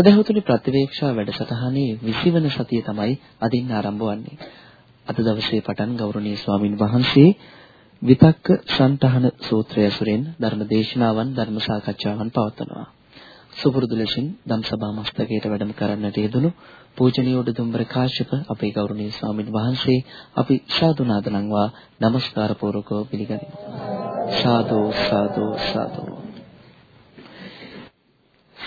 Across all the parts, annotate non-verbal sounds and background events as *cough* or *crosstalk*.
සදහතුනි ප්‍රතිවේක්ෂා වැඩසටහනේ 20 වන සතිය තමයි අදින් ආරම්භ වන්නේ. අද දවසේ පටන් ගෞරවනීය ස්වාමින් වහන්සේ විතක්ක සන්තහන සූත්‍රය ඇසුරෙන් ධර්ම දේශනාවන් ධර්ම සාකච්ඡාවන් පවත්වනවා. සුපුරුදු ලෙසින් ධම් සභා මස්තකයට වැඩම කරන්නට යෙදුණු පූජනීය උඩුදුම්බර කාශ්‍යප අපේ ගෞරවනීය ස්වාමින් වහන්සේ අපි සාදු නාදනම්වා নমස්කාර පූර්වකව පිළිගනිමු. සාදු සාදු සාදු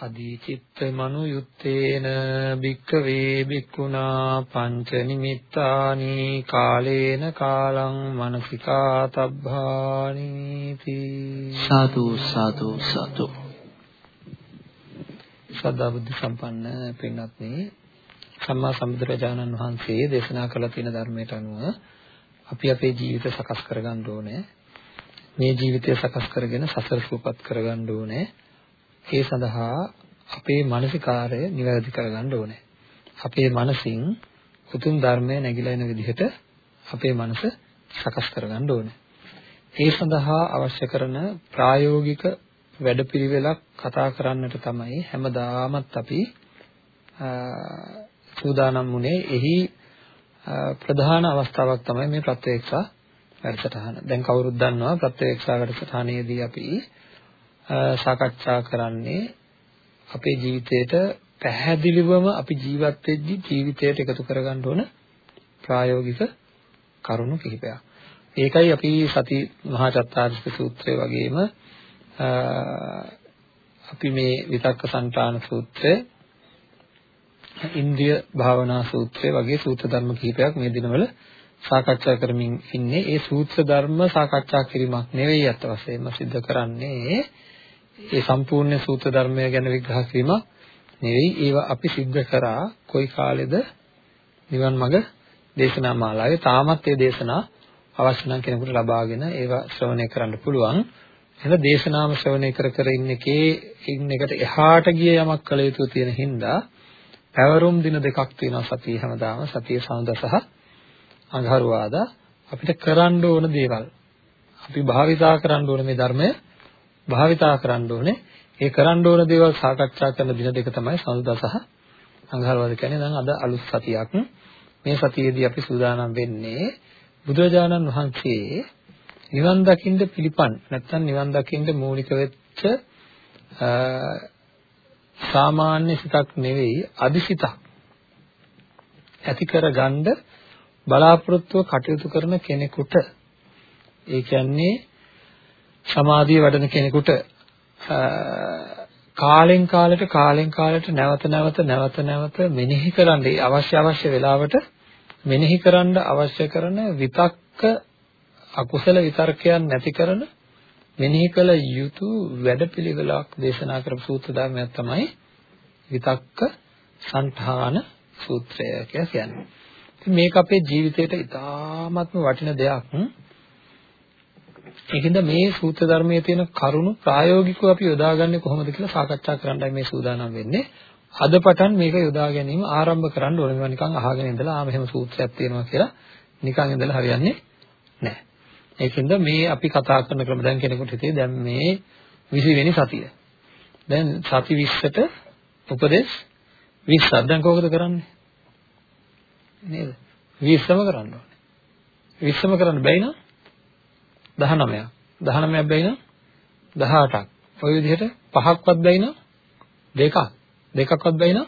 අදීචිත්ත මනුයුත්තේන භික්ඛවේ භික්ඛුනා පංච නිමිත්තානි කාලේන කාලං මනසිකා තබ්බානි සාදු සාදු සාදු සදා බුද්ධ සම්පන්න පින්වත්නි සම්මා සම්බුදුරජාණන් වහන්සේ දේශනා කළ තියෙන ධර්මයට අනුව අපි අපේ ජීවිත සකස් කරගන්න ඕනේ. මේ ජීවිතය සකස් කරගෙන සසර සූපත් කරගන්න ඕනේ. ඒ සඳහා අපේ මානසිකාරය නිවැරදි කරගන්න ඕනේ. අපේ මනසින් උතුම් ධර්මය නැగిලා එන විදිහට අපේ මනස සකස් කරගන්න ඕනේ. ඒ සඳහා අවශ්‍ය කරන ප්‍රායෝගික වැඩපිළිවෙලක් කතා කරන්නට තමයි හැමදාමත් අපි සූදානම් වුණේ එහි ප්‍රධාන අවස්ථාවක් තමයි මේ ප්‍රත්‍යක්ෂා වැඩසටහන. දැන් කවුරුත් දන්නවා ප්‍රත්‍යක්ෂා වැඩසටහනේදී අපි සාකච්ඡා කරන්නේ අපේ ජීවිතේට පැහැදිලිවම අපි ජීවත් වෙද්දී ජීවිතයට එකතු කරගන්න ඕන ප්‍රායෝගික කරුණු කිහිපයක්. ඒකයි අපි සති මහා චත්තාරිස්ක සූත්‍රය වගේම අපි මේ විතක්ක සංතාන සූත්‍රය ඉන්ද්‍රිය භාවනා සූත්‍රය වගේ සූත්‍ර ධර්ම කිහිපයක් මේ දිනවල සාකච්ඡා කරමින් ඉන්නේ. ඒ සූත්‍ර ධර්ම සාකච්ඡා කිරීමක් නෙවෙයි අත් වශයෙන්ම සිද්ධ කරන්නේ. ඒ සම්පූර්ණ සූත්‍ර ධර්මය ගැන විග්‍රහ කිරීමක් නෙවෙයි. ඒවා අපි සිද්ධ කරා කොයි කාලෙද? නිවන් මඟ දේශනා මාලාවේ. තාමත් ඒ දේශනා අවශ්‍ය නම් කෙනෙකුට ලබාගෙන ඒවා ශ්‍රවණය කරන්න පුළුවන්. එහෙනම් දේශනාම ශ්‍රවණය කර කර ඉන්න එකේ ඉන්න එකට එහාට ගිය යමක් කළ යුතු තියෙන හින්දා පැවරුම් දින දෙකක් තියෙනවා සතිය හැමදාම. සතිය සඳ සහ අඟහරුවාදා. අපිට කරන්න ඕන දේවල්. අපි භාවිතා කරන්න ඕන මේ ධර්මය භාවිතා කරන්න ඕනේ. ඒ කරන්න ඕන දේවල් සාකච්ඡා කරන දින දෙක තමයි සඳුදා සහ අඟහරුවාදා කියන්නේ. දැන් අද අලුත් සතියක්. මේ සතියේදී අපි සූදානම් වෙන්නේ බුදුරජාණන් වහන්සේ නිවන් දකින්න පිළිපන් නැත්නම් නිවන් දකින්න මූලික වෙච්ච සාමාන්‍ය සිතක් නෙවෙයි අදිසිතක් ඇති කරගන්න බලාපොරොත්තුව කටයුතු කරන කෙනෙකුට. ඒ කියන්නේ සමාධිය වඩන කෙනෙකුට කාලෙන් කාලට කාලෙන් කාලට නැවත නැවත නැවත නැවත මෙනෙහි කරන්න අවශ්‍ය අවශ්‍ය වෙලාවට මෙනෙහි කරන්න අවශ්‍ය කරන විතක්ක අකුසල විතර්කයන් නැති කරන මෙනෙහි කළ යුතු වැඩපිළිවෙලක් දේශනා කරපු සූත්‍ර ධර්මයක් තමයි විතක්ක සංඨාන සූත්‍රය කියලා කියන්නේ. ඉතින් මේක අපේ ජීවිතේට ඉතාමත්ම වටින දෙයක්. ඒකින්ද මේ සූත්‍ර ධර්මයේ තියෙන කරුණු ප්‍රායෝගිකව අපි යොදාගන්නේ කොහොමද කියලා සාකච්ඡා කරන්නයි මේ සූදානම් වෙන්නේ. අද පටන් මේක යොදා ගැනීම ආරම්භ කරන්න ඕනේ. මේවා නිකන් අහගෙන ඉඳලා ආ මෙහෙම සූත්‍රයක් තියෙනවා කියලා නිකන් ඉඳලා හරියන්නේ නැහැ. ඒකින්ද මේ අපි කතා කරන ක්‍රම දැන් කෙනෙකුට හිතේ දැන් මේ 20 වෙනි සතිය. දැන් සති 20ට උපදේශ 20ක් දැන් කොහොමද කරන්නේ? නේද? 20ම කරන්න ඕනේ. 20ම කරන්න බැයි නම් 19ක්. 19ක් බැයි නම් 18ක්. ওই විදිහට පහක්වත් බැයි නම් දෙකක්. දෙකක්වත් බැයි නම්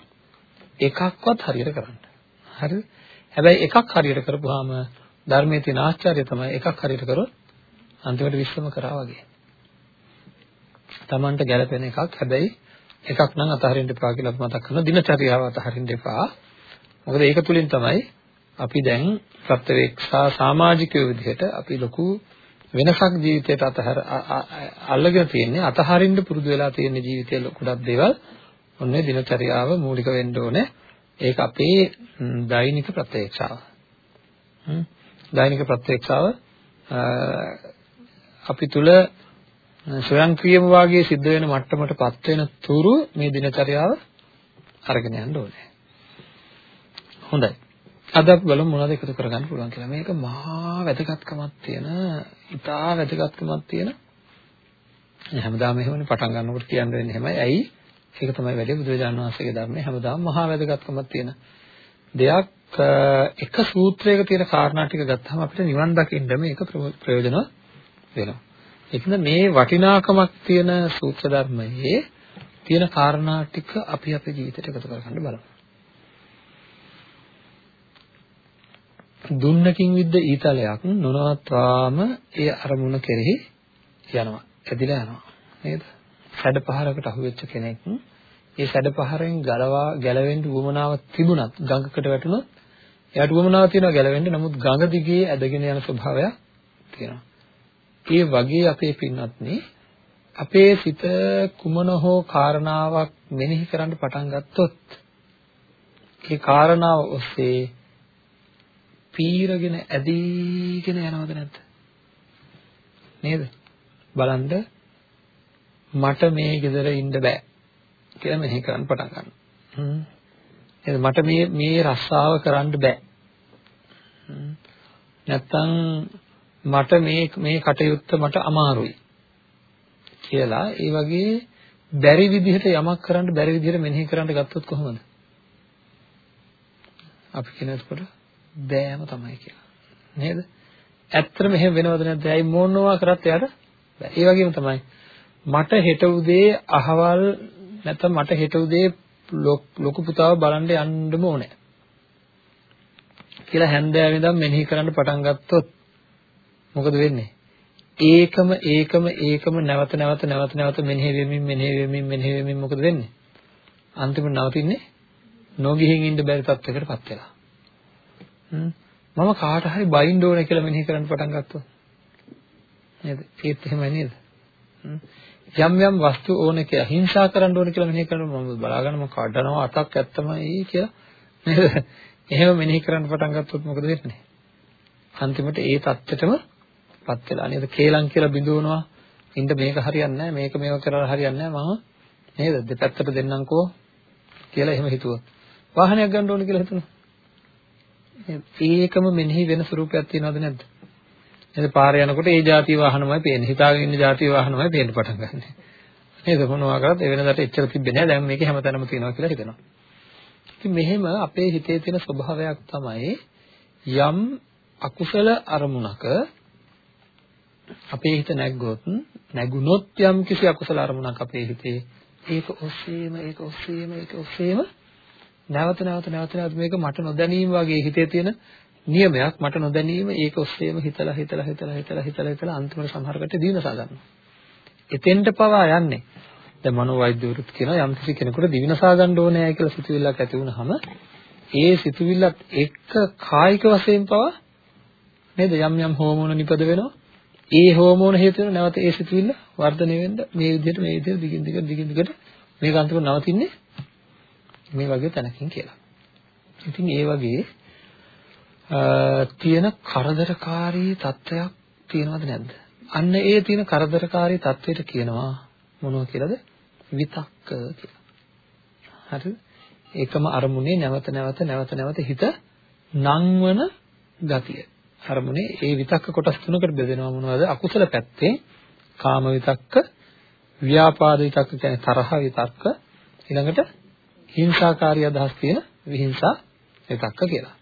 එකක්වත් හරියට කරන්න. හරිද? හැබැයි එකක් හරියට කරපුවාම ධර්මයේ තියෙන ආශ්චර්යය තමයි එකක් හරියට කරොත් අන්තිමට විශ්වම කරා වගේ. Tamanට ගැළපෙන එකක් හැබැයි එකක් නම් අතහරින්න එපා කියලා අපි මතක් කරනවා දිනචරියාව අතහරින්න එපා. මොකද ඒක තුලින් තමයි අපි දැන් ප්‍රත්‍යවේක්ෂා සමාජිකයෝ විදිහට අපි ලොකු වෙනසක් ජීවිතයට අතහර අල්ලගෙන තියෙන්නේ අතහරින්න පුරුදු වෙලා තියෙන ජීවිතයේ ගොඩක් දේවල් ඔන්නේ දිනචරියාව මූලික වෙන්න ඕනේ. ඒක අපේ දෛනික ප්‍රත්‍යක්ෂාව. දෛනික ප්‍රත්‍යක්ෂාව අපි තුල ස්වයංක්‍රීයම වාගේ සිද්ධ වෙන මට්ටමටපත් වෙන තුරු මේ දිනචරියාව අරගෙන යන්න ඕනේ. හොඳයි. අද අපි බලමු මොනවද එකතු කරගන්න පුළුවන් කියලා. මේක මහා වැදගත්කමක් තියෙන, ඉතා වැදගත්කමක් තියෙන හැමදාම එහෙමනේ පටන් ගන්නකොට කියන්න වෙන්නේ එහෙමයි. ඇයි? ඒක තමයි වැඩි බුදුරජාණන් වහන්සේගේ ධර්මයේ හැමදාම මහා වැදගත්කමක් තියෙන දෙයක්. එක සූත්‍රයක තියෙන කාරණා ටික ගත්තාම අපිට නිවන් දකින්න මේක ප්‍රයෝජනවත් වෙනවා. ඒකද මේ වටිනාකමක් තියෙන සූත්‍ර ධර්මයේ තියෙන කාරණා ටික අපි අපේ ජීවිතයට එකතු කරගන්න බලමු. දුන්නකින් විද්ද ඊතලයක් නොනවත්වාම ඒ අරමුණ කෙරෙහි යනවා. ඇදිලා යනවා. නේද? සැඩ පහරකට අහුවෙච්ච කෙනෙක් ඒ සැඩ පහරෙන් ගලවා ගැලවෙන්න උවමනාවක් තිබුණත් ගඟකට වැටුණොත් එයාට උවමනාවක් තියෙනවා ගැලවෙන්න. නමුත් ගඟ දිගේ ඇදගෙන යන ස්වභාවයක් තියෙනවා. ඒ වගේ අපේ පින්වත්නි අපේ සිත කුමන හෝ කාරණාවක් මෙනෙහි කරන්න පටන් ගත්තොත් ඒ කාරණාව ඔස්සේ පීරගෙන ඇදීගෙන යනවද නැද්ද? නේද? බලන්න මට මේ ගෙදර ඉන්න බෑ කියලා මෙහෙ කරන්න පටන් ගන්නවා. හ්ම්. මට මේ මේ රස්සාව කරන්න බෑ. නැත්තම් මට මේ මේ කටයුත්ත මට අමාරුයි කියලා ඒ වගේ බැරි විදිහට යමක් කරන්න බැරි විදිහට මෙනෙහි කරන්න ගත්තොත් කොහොමද? අපි කියනකොට බෑම තමයි කියලා. නේද? ඇත්තටම එහෙම වෙනවද නැද්ද? ඇයි මොනවා කරත් එයාට බෑ. ඒ වගේම තමයි මට හෙට උදේ අහවල් නැත්නම් මට හෙට උදේ ලොකු පුතාව බලන්න යන්නම ඕනේ. කියලා හැන්දෑවෙ ඉඳන් මෙනෙහි කරන්න පටන් ගත්තොත් මොකද වෙන්නේ? ඒකම ඒකම ඒකම නැවත නැවත නැවත නැවත මෙනෙහි වෙමින් මෙනෙහි වෙමින් මෙනෙහි වෙමින් මොකද වෙන්නේ? අන්තිමට නවතින්නේ නොගිහින් ඉන්න බැරි තත්යකටපත් වෙලා. මම කාට හරි බයින්න ඕනේ කියලා මෙනෙහි කරන්න පටන් ගත්තොත් නේද? ඒත් එහෙමයි නේද? යම් යම් වස්තු ඕනේ කියලා හිංසා කරන්න ඕනේ කියලා මෙනෙහි කරනකොට මම බලාගෙන මම කඩනවා අතක් ඇත්තමයි කියලා නේද? එහෙම මෙනෙහි කරන්න පටන් ගත්තොත් මොකද වෙන්නේ? අන්තිමට ඒ தත්ත්වෙටම පත් වෙලා නේද? කේලම් කියලා බිඳවනවා. ඉන්න මේක හරියන්නේ නැහැ මේක මේව කරලා හරියන්නේ නැහැ මම නේද? දෙපැත්තට දෙන්නම්කෝ කියලා එහෙම හිතුවා. වාහනයක් ගන්න ඕනේ කියලා හිතුණා. ඒකම මෙනෙහි වෙන ස්වරූපයක් තියෙනවද නැද්ද? නේද පාරේ යනකොට ඒ જાති වාහනමයි පේන්නේ. හිතාගෙන ඉන්න જાති වාහනමයි පේන්න පටන් ගන්න. නේද මොනවා කරත් ඒ වෙනදාට එච්චර තිබ්බේ නැහැ. දැන් මේක හැමතැනම තියෙනවා කියලා හිතෙනවා. ඉතින් මෙහෙම අපේ හිතේ තියෙන ස්වභාවයක් තමයි යම් අකුසල අරමුණක අපේ හිත නැග්ගොත් නැගුණොත් යම් කිසි අකුසල අරමුණක් අපේ හිතේ ඒක ඔස්සේම ඒක ඔස්සේම ඒක ඔස්සේම නැවත නැවත නැවත නැවත මේක මට නොදැනීම වගේ හිතේ තියෙන නියමයක් මට නොදැනීම ඒක ඔස්සේම හිතලා හිතලා හිතලා හිතලා හිතලා හිතලා අන්තිමට සමහරකට දිනසා ගන්නවා. එතෙන්ට පවා යන්නේ. දැන් මනෝවෛද්‍යවරුත් කියනවා යම් කිසි කෙනෙකුට දිනසා ගන්න ඕනේ කියලා සිතුවිල්ලක් ඇති වුනහම ඒ සිතුවිල්ලත් එක්ක කායික වශයෙන් පවා නේද යම් යම් හෝමෝන නිපද වෙනවා. ඒ හෝමෝන හේතු වෙන නැවත ඒ සිතුවිල්ල වර්ධනය වෙන්න මේ විදිහට මේ විදිහට දිගින් දිගට දිගින් දිගට මේක අන්තිමට නවතින්නේ මේ වගේ තැනකින් කියලා. ඉතින් ඒ වගේ තියෙන කරදරකාරී තත්ත්වයක් තියෙනවද නැද්ද? අන්න ඒ තියෙන කරදරකාරී තත්ත්වයට කියනවා මොනවා කියලාද? විතක්ක කියලා. හරිද? ඒකම අරමුණේ නැවත නැවත නැවත නැවත හිත නංවන ගතිය. අරමුණේ ඒ විතක්ක කොටස් තුනකට බෙදෙනවා මොනවද? අකුසල පැත්තේ කාම විතක්ක, ව්‍යාපාද විතක්ක කියන්නේ තරහ විතක්ක, ඊළඟට හිංසාකාරී අදහස් තියෙන විහිංසා විතක්ක කියලා.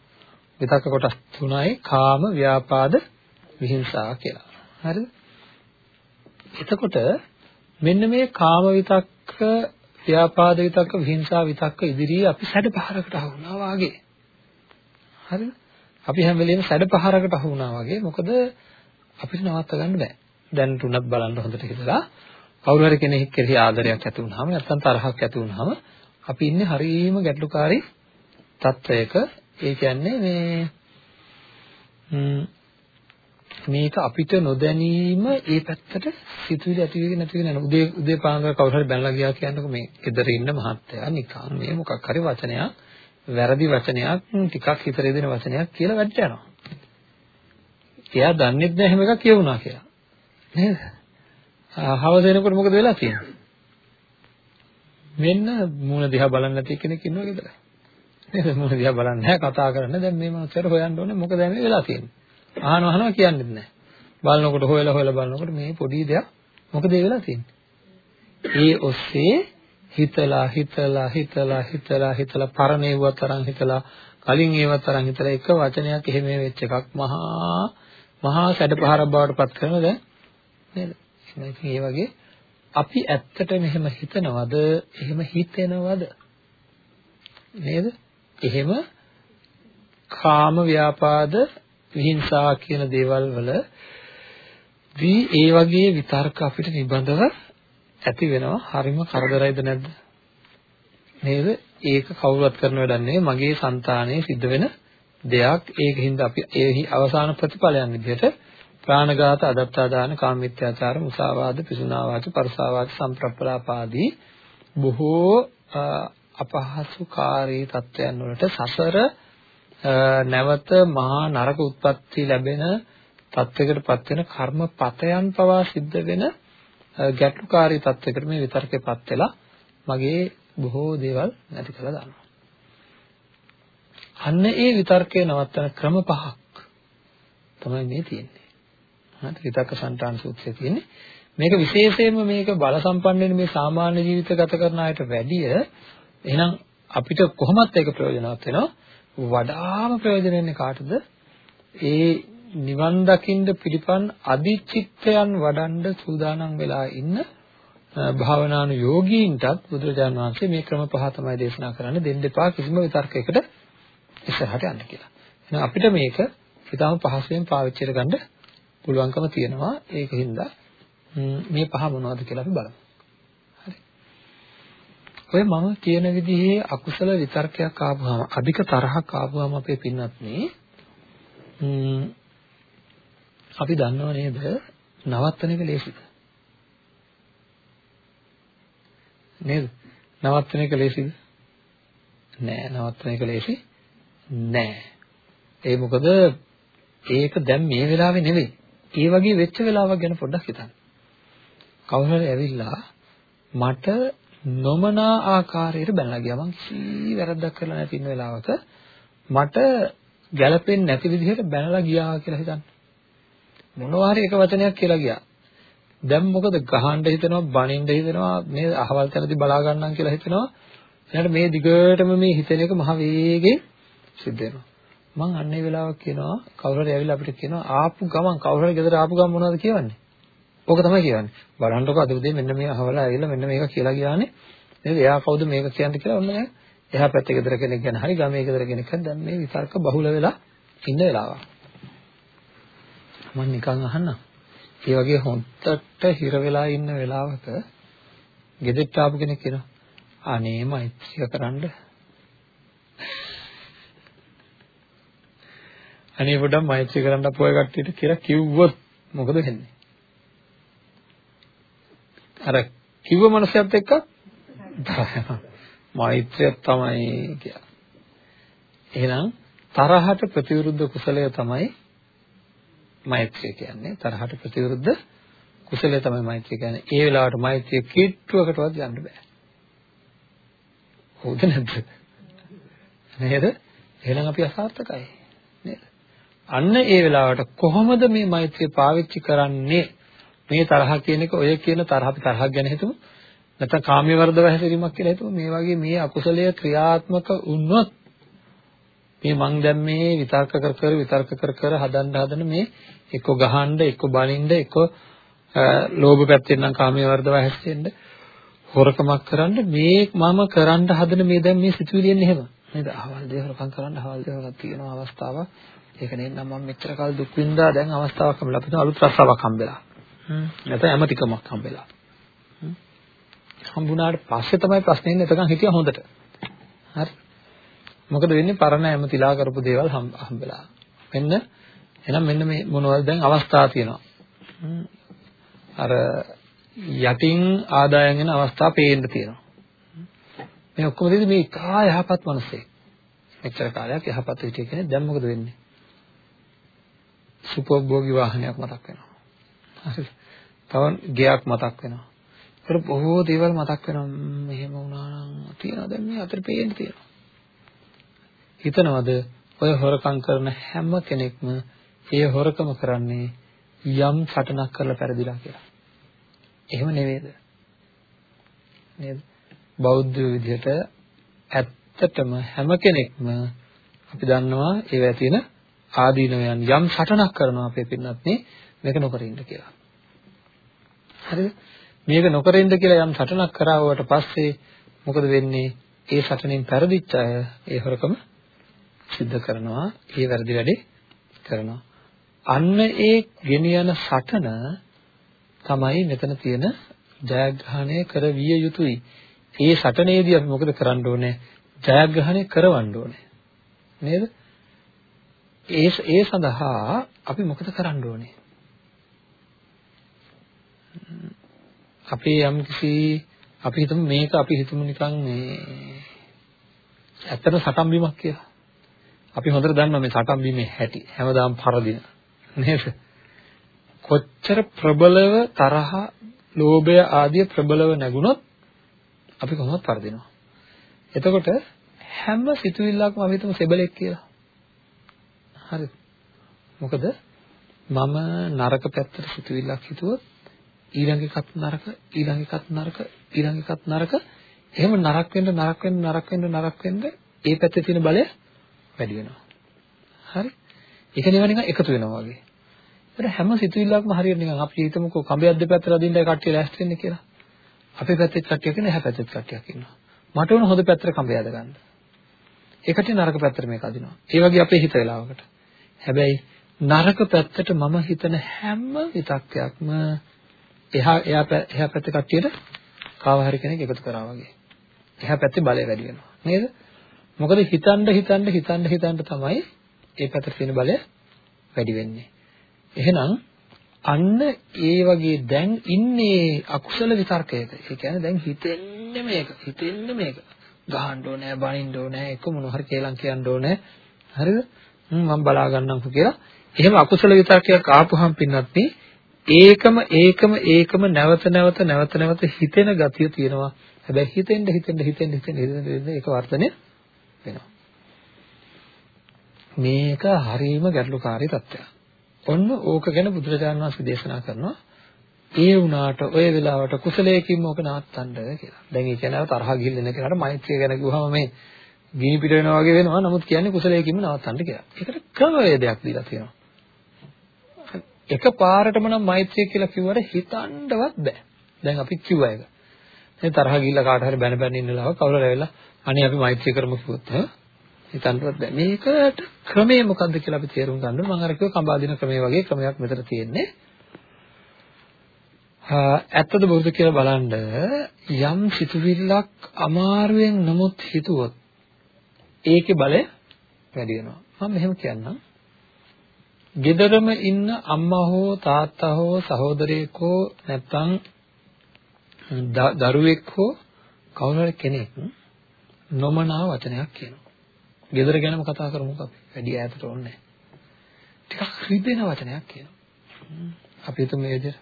විතක්ක කොටස් තුනයි කාම, ව්‍යාපාද, විහිංසා කියලා. හරිද? එතකොට මෙන්න මේ කාම විතක්ක, ව්‍යාපාද විතක්ක, විහිංසා විතක්ක ඉදිරියේ අපි සැඩ පහරකට අහුණා වාගේ. හරිද? අපි හැම වෙලෙම සැඩ පහරකට අහු වුණා වගේ. මොකද අපිට නවත්ත ගන්න බෑ. දැන් තුනක් බලන්න හොඳට හිතලා කවුරු හරි කෙනෙක් කෙරෙහි ආදරයක් ඇති වුනහම නැත්නම් තරහක් ඇති වුනහම අපි ඉන්නේ හරියම ගැටලුකාරී තත්වයක. ඒ කියන්නේ මේ මේක අපිට නොදැනීම ඒ පැත්තට සිතුවිලි ඇති වෙගෙන නැති වෙන උදේ උදේ පාන්දර කවුරු හරි බැලලා ගියා කියන්නකො මේ ගෙදර ඉන්න මහත්තයා නිකන් මේ මොකක් හරි වචනයක් වැරදි වචනයක් ටිකක් හිතරේ දෙන වචනයක් කියලා වැටට යනවා. එයා දන්නේ නැහැ හැම එකක් කියවුණා කියලා. නේද? හවස වෙනකොට මොකද වෙලා තියෙන්නේ? මෙන්න මූණ දිහා බලන්නේ නැති කෙනෙක් ඉන්නවා ගෙදර. නේද? මූණ දිහා බලන්නේ නැහැ කතා කරන්නේ. දැන් මේ මනුස්සයාට හොයන්න ඕනේ මොකද මේ වෙලා තියෙන්නේ? අහනවා අහනවා කියන්නේත් නැහැ. බලනකොට හොයලා හොයලා බලනකොට මේ පොඩි දෙයක් මොකද ඒ වෙලා තියෙන්නේ? ඒ ඔස්සේ හිතලා හිතලා හිතලා හිතලා හිතලා පරණ ඒවා තරම් හිතලා කලින් ඒවා තරම් හිතලා එක වචනයක් එහෙම වෙච්ච එකක් මහා මහා සැඩපහරක් බවට පත් කරන දැන් නේද? ඉතින් ඒ වගේ අපි ඇත්තට මෙහෙම හිතනවද? එහෙම හිතෙනවද? නේද? එහෙම කාම ව්‍යාපාද විහිංසා කියන දේවල් වල දී ඒ වගේ විතර්ක අපිට නිබඳව ඇති වෙනවා හරිම කරදරයිද නැද්ද නේද ඒක කවුරුවත් කරන වැඩක් නෙවෙයි මගේ సంతානයේ සිද්ධ වෙන දෙයක් ඒකින්ද අපි ඒ අවසාන ප්‍රතිඵලයන් විදිහට ප්‍රාණඝාත අදත්තාදාන කාමමිත්‍යාචාර මුසාවාද පිසුනාවාච පරසාවාච සම්ප්‍රප්පලාපාදී බොහෝ අපහසුකාරී තත්ත්වයන් වලට සසර නැවත මහා නරක උත්පත්ති ලැබෙන තත්වයකටපත් වෙන කර්මපතයන් පවා සිද්ධ වෙන ගැටලුකාරී තත්වයකට මේ විතර්කයපත් වෙලා මගේ බොහෝ දේවල් නැති කළා දානවා. අන්න ඒ විතර්කේ නවත්තන ක්‍රම පහක් තමයි මේ තියෙන්නේ. හරිද? විතර්ක සංතාන සූත්‍රයේ තියෙන්නේ. මේක විශේෂයෙන්ම මේක බල සම්පන්න මේ සාමාන්‍ය ජීවිත ගත කරන අයට වැඩිය එහෙනම් අපිට කොහොමත් ඒක ප්‍රයෝජනවත් වෙනවා. වඩාම ප්‍රයෝජන වෙන්නේ කාටද? ඒ නිවන් දකින්න පිළිපන් අදිචිත්තයන් වඩන්න සූදානම් වෙලා ඉන්න භාවනානු යෝගීන්ටත් බුදුරජාණන් වහන්සේ මේ ක්‍රම පහ තමයි දේශනා කරන්නේ දෙන්න එපා කිසිම විතර්කයකට ඉස්සරහට යන්න කියලා. එහෙනම් අපිට මේක ඊටම පහසුවෙන් පාවිච්චි කරගන්න පුළුවන්කම තියෙනවා. ඒකින්ද මේ පහ මොනවද කියලා අපි බලමු. ඔය මම කියන විදිහේ අකුසල විතර්කයක් ආවම අධික තරහක් ආවම අපේ පින්නත් මේ අපි දන්නව නේද? නවත්තන එක ලේසිද? නේද? නවත්තන එක ලේසිද? නෑ නවත්තන එක ලේසි නෑ. ඒ මොකද ඒක දැන් මේ වෙලාවේ නෙවෙයි. ඒ වගේ වෙච්ච වෙලාවක් ගැන පොඩ්ඩක් හිතන්න. කවුරු හරි ඇවිල්ලා මට නොමනා ආකාරයට බැනලා ගියා. මං කිසි වැරද්දක් කරලා නැති ඉන්න වෙලාවක මට ගැළපෙන්නේ නැති විදිහට බැනලා ගියා කියලා හිතන්න. මොනවා හරි එක වචනයක් කියලා ගියා. දැන් මොකද ගහන්න හිතෙනවා බනින්න හිතෙනවා මේ අහවල් තැනදී බලා ගන්නම් කියලා හිතෙනවා. ඊළඟට මේ දිගටම මේ හිතෙන එක මහ වේගෙන් සිද්ධ වෙනවා. මං අන්නේ වෙලාවක් කියනවා කවුරු හරි ඇවිල්ලා අපිට කියනවා ආපු ගමන් කවුරු හරි ගෙදර ආපු ගමන් මොනවද කියවන්නේ ඕක තමයි කියන්නේ. බලන්නකො අද උදේ මෙන්න මේ අහවලා ඇවිල්ලා මෙන්න මේක කියලා ගියානේ. නේද? එයා කවුද මේක කියන්නේ කියලා ඔන්න දැන් එහා පැත්තේ ගෙදර කෙනෙක් ගැන හරි ගමේ ගෙදර කෙනෙක් ගැන දැන් මේ විතර්ක බහුල වෙලා ඉන්න වෙලාවක්. මම නිකන් අහන්නම්. ඒ වගේ හොන්දට හිර වෙලා ඉන්න වෙලාවක ගෙදෙට්ට ආපු කෙනෙක් කියනවා අනේ මෛත්‍රිය කරන්න අනේ පොඩ්ඩක් මෛත්‍රී කරන්න අපෝ කට්ටියට කියලා කිව්වොත් මොකද වෙන්නේ? අර කිව්ව මනුස්සයත් එක්ක මෛත්‍රිය තමයි කියලා. එහෙනම් තරහට ප්‍රතිවිරුද්ධ කුසලය තමයි මෛත්‍රිය කියන්නේ. තරහට ප්‍රතිවිරුද්ධ කුසලය තමයි මෛත්‍රිය කියන්නේ. ඒ වෙලාවට මෛත්‍රිය කීට්ටුවකටවත් යන්න බෑ. හොඳ නැද්ද? නේද? එහෙනම් අපි අසාර්ථකයි. නේද? අන්න ඒ වෙලාවට කොහොමද මේ මෛත්‍රිය පාවිච්චි කරන්නේ? මේ තරහ කියන එක ඔය කියන තරහ අපි තරහක් ගැන හිතමු. නැත්නම් කාමයේ වර්ධව හැසිරීමක් කියලා හිතමු. මේ වගේ මේ අකුසලය ක්‍රියාත්මක වුණොත් මේ මං දැන් මේ විතර්ක කර කර විතර්ක කර කර හදන්න හදන මේ එක්ක ගහන්න එක්ක බනින්න එක්ක ලෝභ පැත්තෙන් නම් කාමයේ වර්ධව හැසිරෙන්න හොරකමක් කරන්න මේ මම කරන්න හදන මේ දැන් මේ සිතුවිලි එන්නේ එහෙම නේද? අවල් දේ හොරකම් කරන්න අවල් දේ හොරකම් තියෙන අවස්ථාවක්. ඒක නේනම් මම මෙච්චර කාල දුක් විඳා දැන් අවස්ථාවක් හම්බෙලා අපිට අලුත් රස්සාවක් හම්බෙලා. හ්ම්. නැත්නම් ඇමතිකමක් හම්බෙලා. හ්ම්. හම්බුණාට පස්සේ තමයි ප්‍රශ්නේ ඉන්නේ එතකන් හිටියා හොඳට. හරි. මොකද වෙන්නේ පරණ ඇමතිලා කරපු දේවල් හම්බෙලා. මෙන්න එහෙනම් මෙන්න මේ මොනවද දැන් අවස්ථා තියෙනවා. අර යටින් ආදායම් වෙන අවස්ථා පේන්න තියෙනවා. මේ ඔක්කොම දෙවි මේ කා යහපත් මිනිස්සේ. මෙච්චර කාලයක් යහපත් හිටිය කෙනෙක් දැන් මොකද වෙන්නේ? සුපෝභෝගී වාහනයක් මතක් වෙනවා. හරි. තව ගෙයක් මතක් වෙනවා. ඒකට බොහෝ දේවල් මතක් වෙනවා. මෙහෙම වුණා නම් තියනවා දැන් මේ අතර පේන්න තියෙනවා. හිතනවද ඔය හොරකම් කරන හැම කෙනෙක්ම ඒ හොරකම කරන්නේ යම් සටනක් කරලා පෙරදිලා කියලා. එහෙම නෙවෙයිද? නේද? බෞද්ධ විදිහට ඇත්තටම හැම කෙනෙක්ම අපි දන්නවා ඒවැ තියෙන ආදීනවයන් යම් සටනක් කරනවා අපේ පින්නත් මේක නොකර ඉන්න කියලා. හරිද? මේක නොකර ඉන්න කියලා යම් සටනක් කරාවට පස්සේ මොකද වෙන්නේ? ඒ සටනෙන් පෙරදිච්ච අය ඒ හොරකම සිද්ධ කරනවා, ඒ වැරදි වැඩේ කරනවා. අන්න ඒ ගෙනියන සටන තමයි මෙතන තියෙන ජයග්‍රහණය කරවිය යුතුයි. ඒ සටනේදී අපි මොකද කරන්න ඕනේ? ජයග්‍රහණය කරවන්න ඕනේ. නේද? ඒ ඒ සඳහා අපි මොකද කරන්න ඕනේ? අපි යම් කිසි අපි හිතමු මේක අපි හිතමු නිකන් මේ ඇත්තට සටන් බීමක් කියලා. අපි හොඳට දන්නවා මේ සටන් බීමේ හැටි. හැමදාම පරදින. නේද? කොච්චර ප්‍රබලව තරහ, ලෝභය ආදී ප්‍රබලව නැගුණොත් අපි කොහොමද පරදිනවා. එතකොට හැම සිතුවිල්ලක්ම අපි හිතමු සෙබලෙක් කියලා. හරිද? මොකද මම නරක පැත්තට සිතුවිල්ලක් හිතුවොත් ඊළඟ එකත් නරක ඊළඟ එකත් නරක ඊළඟ එකත් නරක එහෙම නරක වෙන්න නරක වෙන්න නරක වෙන්න නරක වෙන්න ඒ පැත්තේ තියෙන බලය වැඩි වෙනවා. හරි? ඒක නෙවෙයි නිකන් එකතු වෙනවා වගේ. ඒතර හැම සිතුවිල්ලක්ම හරියට නිකන් අපි හිතමුකෝ කඹයක් දෙපැත්තට අදින්නයි කට්ටිය ලෑස්ති වෙන්නේ කියලා. අපේ පැත්තේ කට්ටියක් ඉන්න එහා පැත්තේ කට්ටියක් ඉන්නවා. මට ඕන හොඳ පැත්තට කඹය අද ගන්න. ඒ කට්ටිය නරක පැත්තට මේක අදිනවා. ඒ වගේ අපේ හිත වෙලාවකට. හැබැයි නරක පැත්තට මම හිතන හැම විතක්යක්ම එහා එහා එහා පැත්තේ කට්ටියට කාව හරි කෙනෙක් එකතු කරා වගේ. එහා පැත්තේ බලය වැඩි වෙනවා. නේද? මොකද හිතන්න හිතන්න හිතන්න හිතන්න තමයි ඒ පැත්තේ තියෙන බලය වැඩි වෙන්නේ. එහෙනම් අන්න ඒ වගේ දැන් ඉන්නේ අකුසල විතර්කයක. ඒ කියන්නේ දැන් හිතෙන්නේ මේක, හිතෙන්නේ මේක. ගහන්න ඕනේ, බනින්න ඕනේ, එක මොන හරි කේලම් කියන්න ඕනේ. හරිද? මම බලා ගන්නම්කෝ කියලා. එහෙම අකුසල විතර්කයක් ආපුහම පින්නත් ඒකම ඒකම ඒකම නැවත නැවත නැවත නැවත හිතෙන ගතිය තියෙනවා. හැබැයි හිතෙන්න හිතෙන්න හිතෙන්න හිතෙන්න හිතෙන්න ඒක වර්ධනය වෙනවා. මේක හරීම ගැටලුකාරී තත්ත්වයක්. ඔන්න ඕක ගැන බුදුරජාණන් වහන්සේ දේශනා කරනවා. ඒ වුණාට ඔය වෙලාවට කුසලයකින් ඕක නවත්තන්න කියලා. දැන් ඒ කියන්නේ තරහ ගිහින් කෙනාට මෛත්‍රිය ගැන කිව්වම මේ ගිනි පිට වෙනවා වගේ වෙනවා. නමුත් කියන්නේ කුසලයකින්ම නවත්තන්න කියලා. ඒකට ක්‍රමවේදයක් දීලා තියෙනවා. එක පාරටම නම් මෛත්‍රිය කියලා කිව්වට හිතන්නවත් බෑ. දැන් අපි කිව්වා ඒක. දැන් තරහ ගිහිල්ලා කාට හරි බැන බැන ඉන්න ලාව කවුරු රැවිලා අනේ අපි මෛත්‍රිය කරමු කිව්වොත් හිතන්නවත් බෑ. මේකට ක්‍රමය මොකද්ද කියලා අපි තේරුම් ගන්න ඕනේ. මම අර කිව්ව කඹාදින ක්‍රමය වගේ ක්‍රමයක් මෙතන තියෙන්නේ. ඇත්තද බොරුද කියලා බලන්න යම් සිතුවිල්ලක් අමාරුවෙන් නමුත් හිතුවොත් ඒකේ බලය වැඩි වෙනවා. මම මෙහෙම කියන්නම්. ගෙදරම ඉන්න අම්මා හෝ තාත්තා හෝ සහෝදරයෙක් හෝ නැත්නම් දරුවෙක් හෝ කවුරු හරි කෙනෙක් නොමනා වචනයක් කියනවා. ගෙදර ගැනම කතා කරමුකෝ අපි. වැඩි ඈතට ඕනේ ටිකක් රිදෙන වචනයක් කියනවා. අපි හිතමු මේ විදිහට.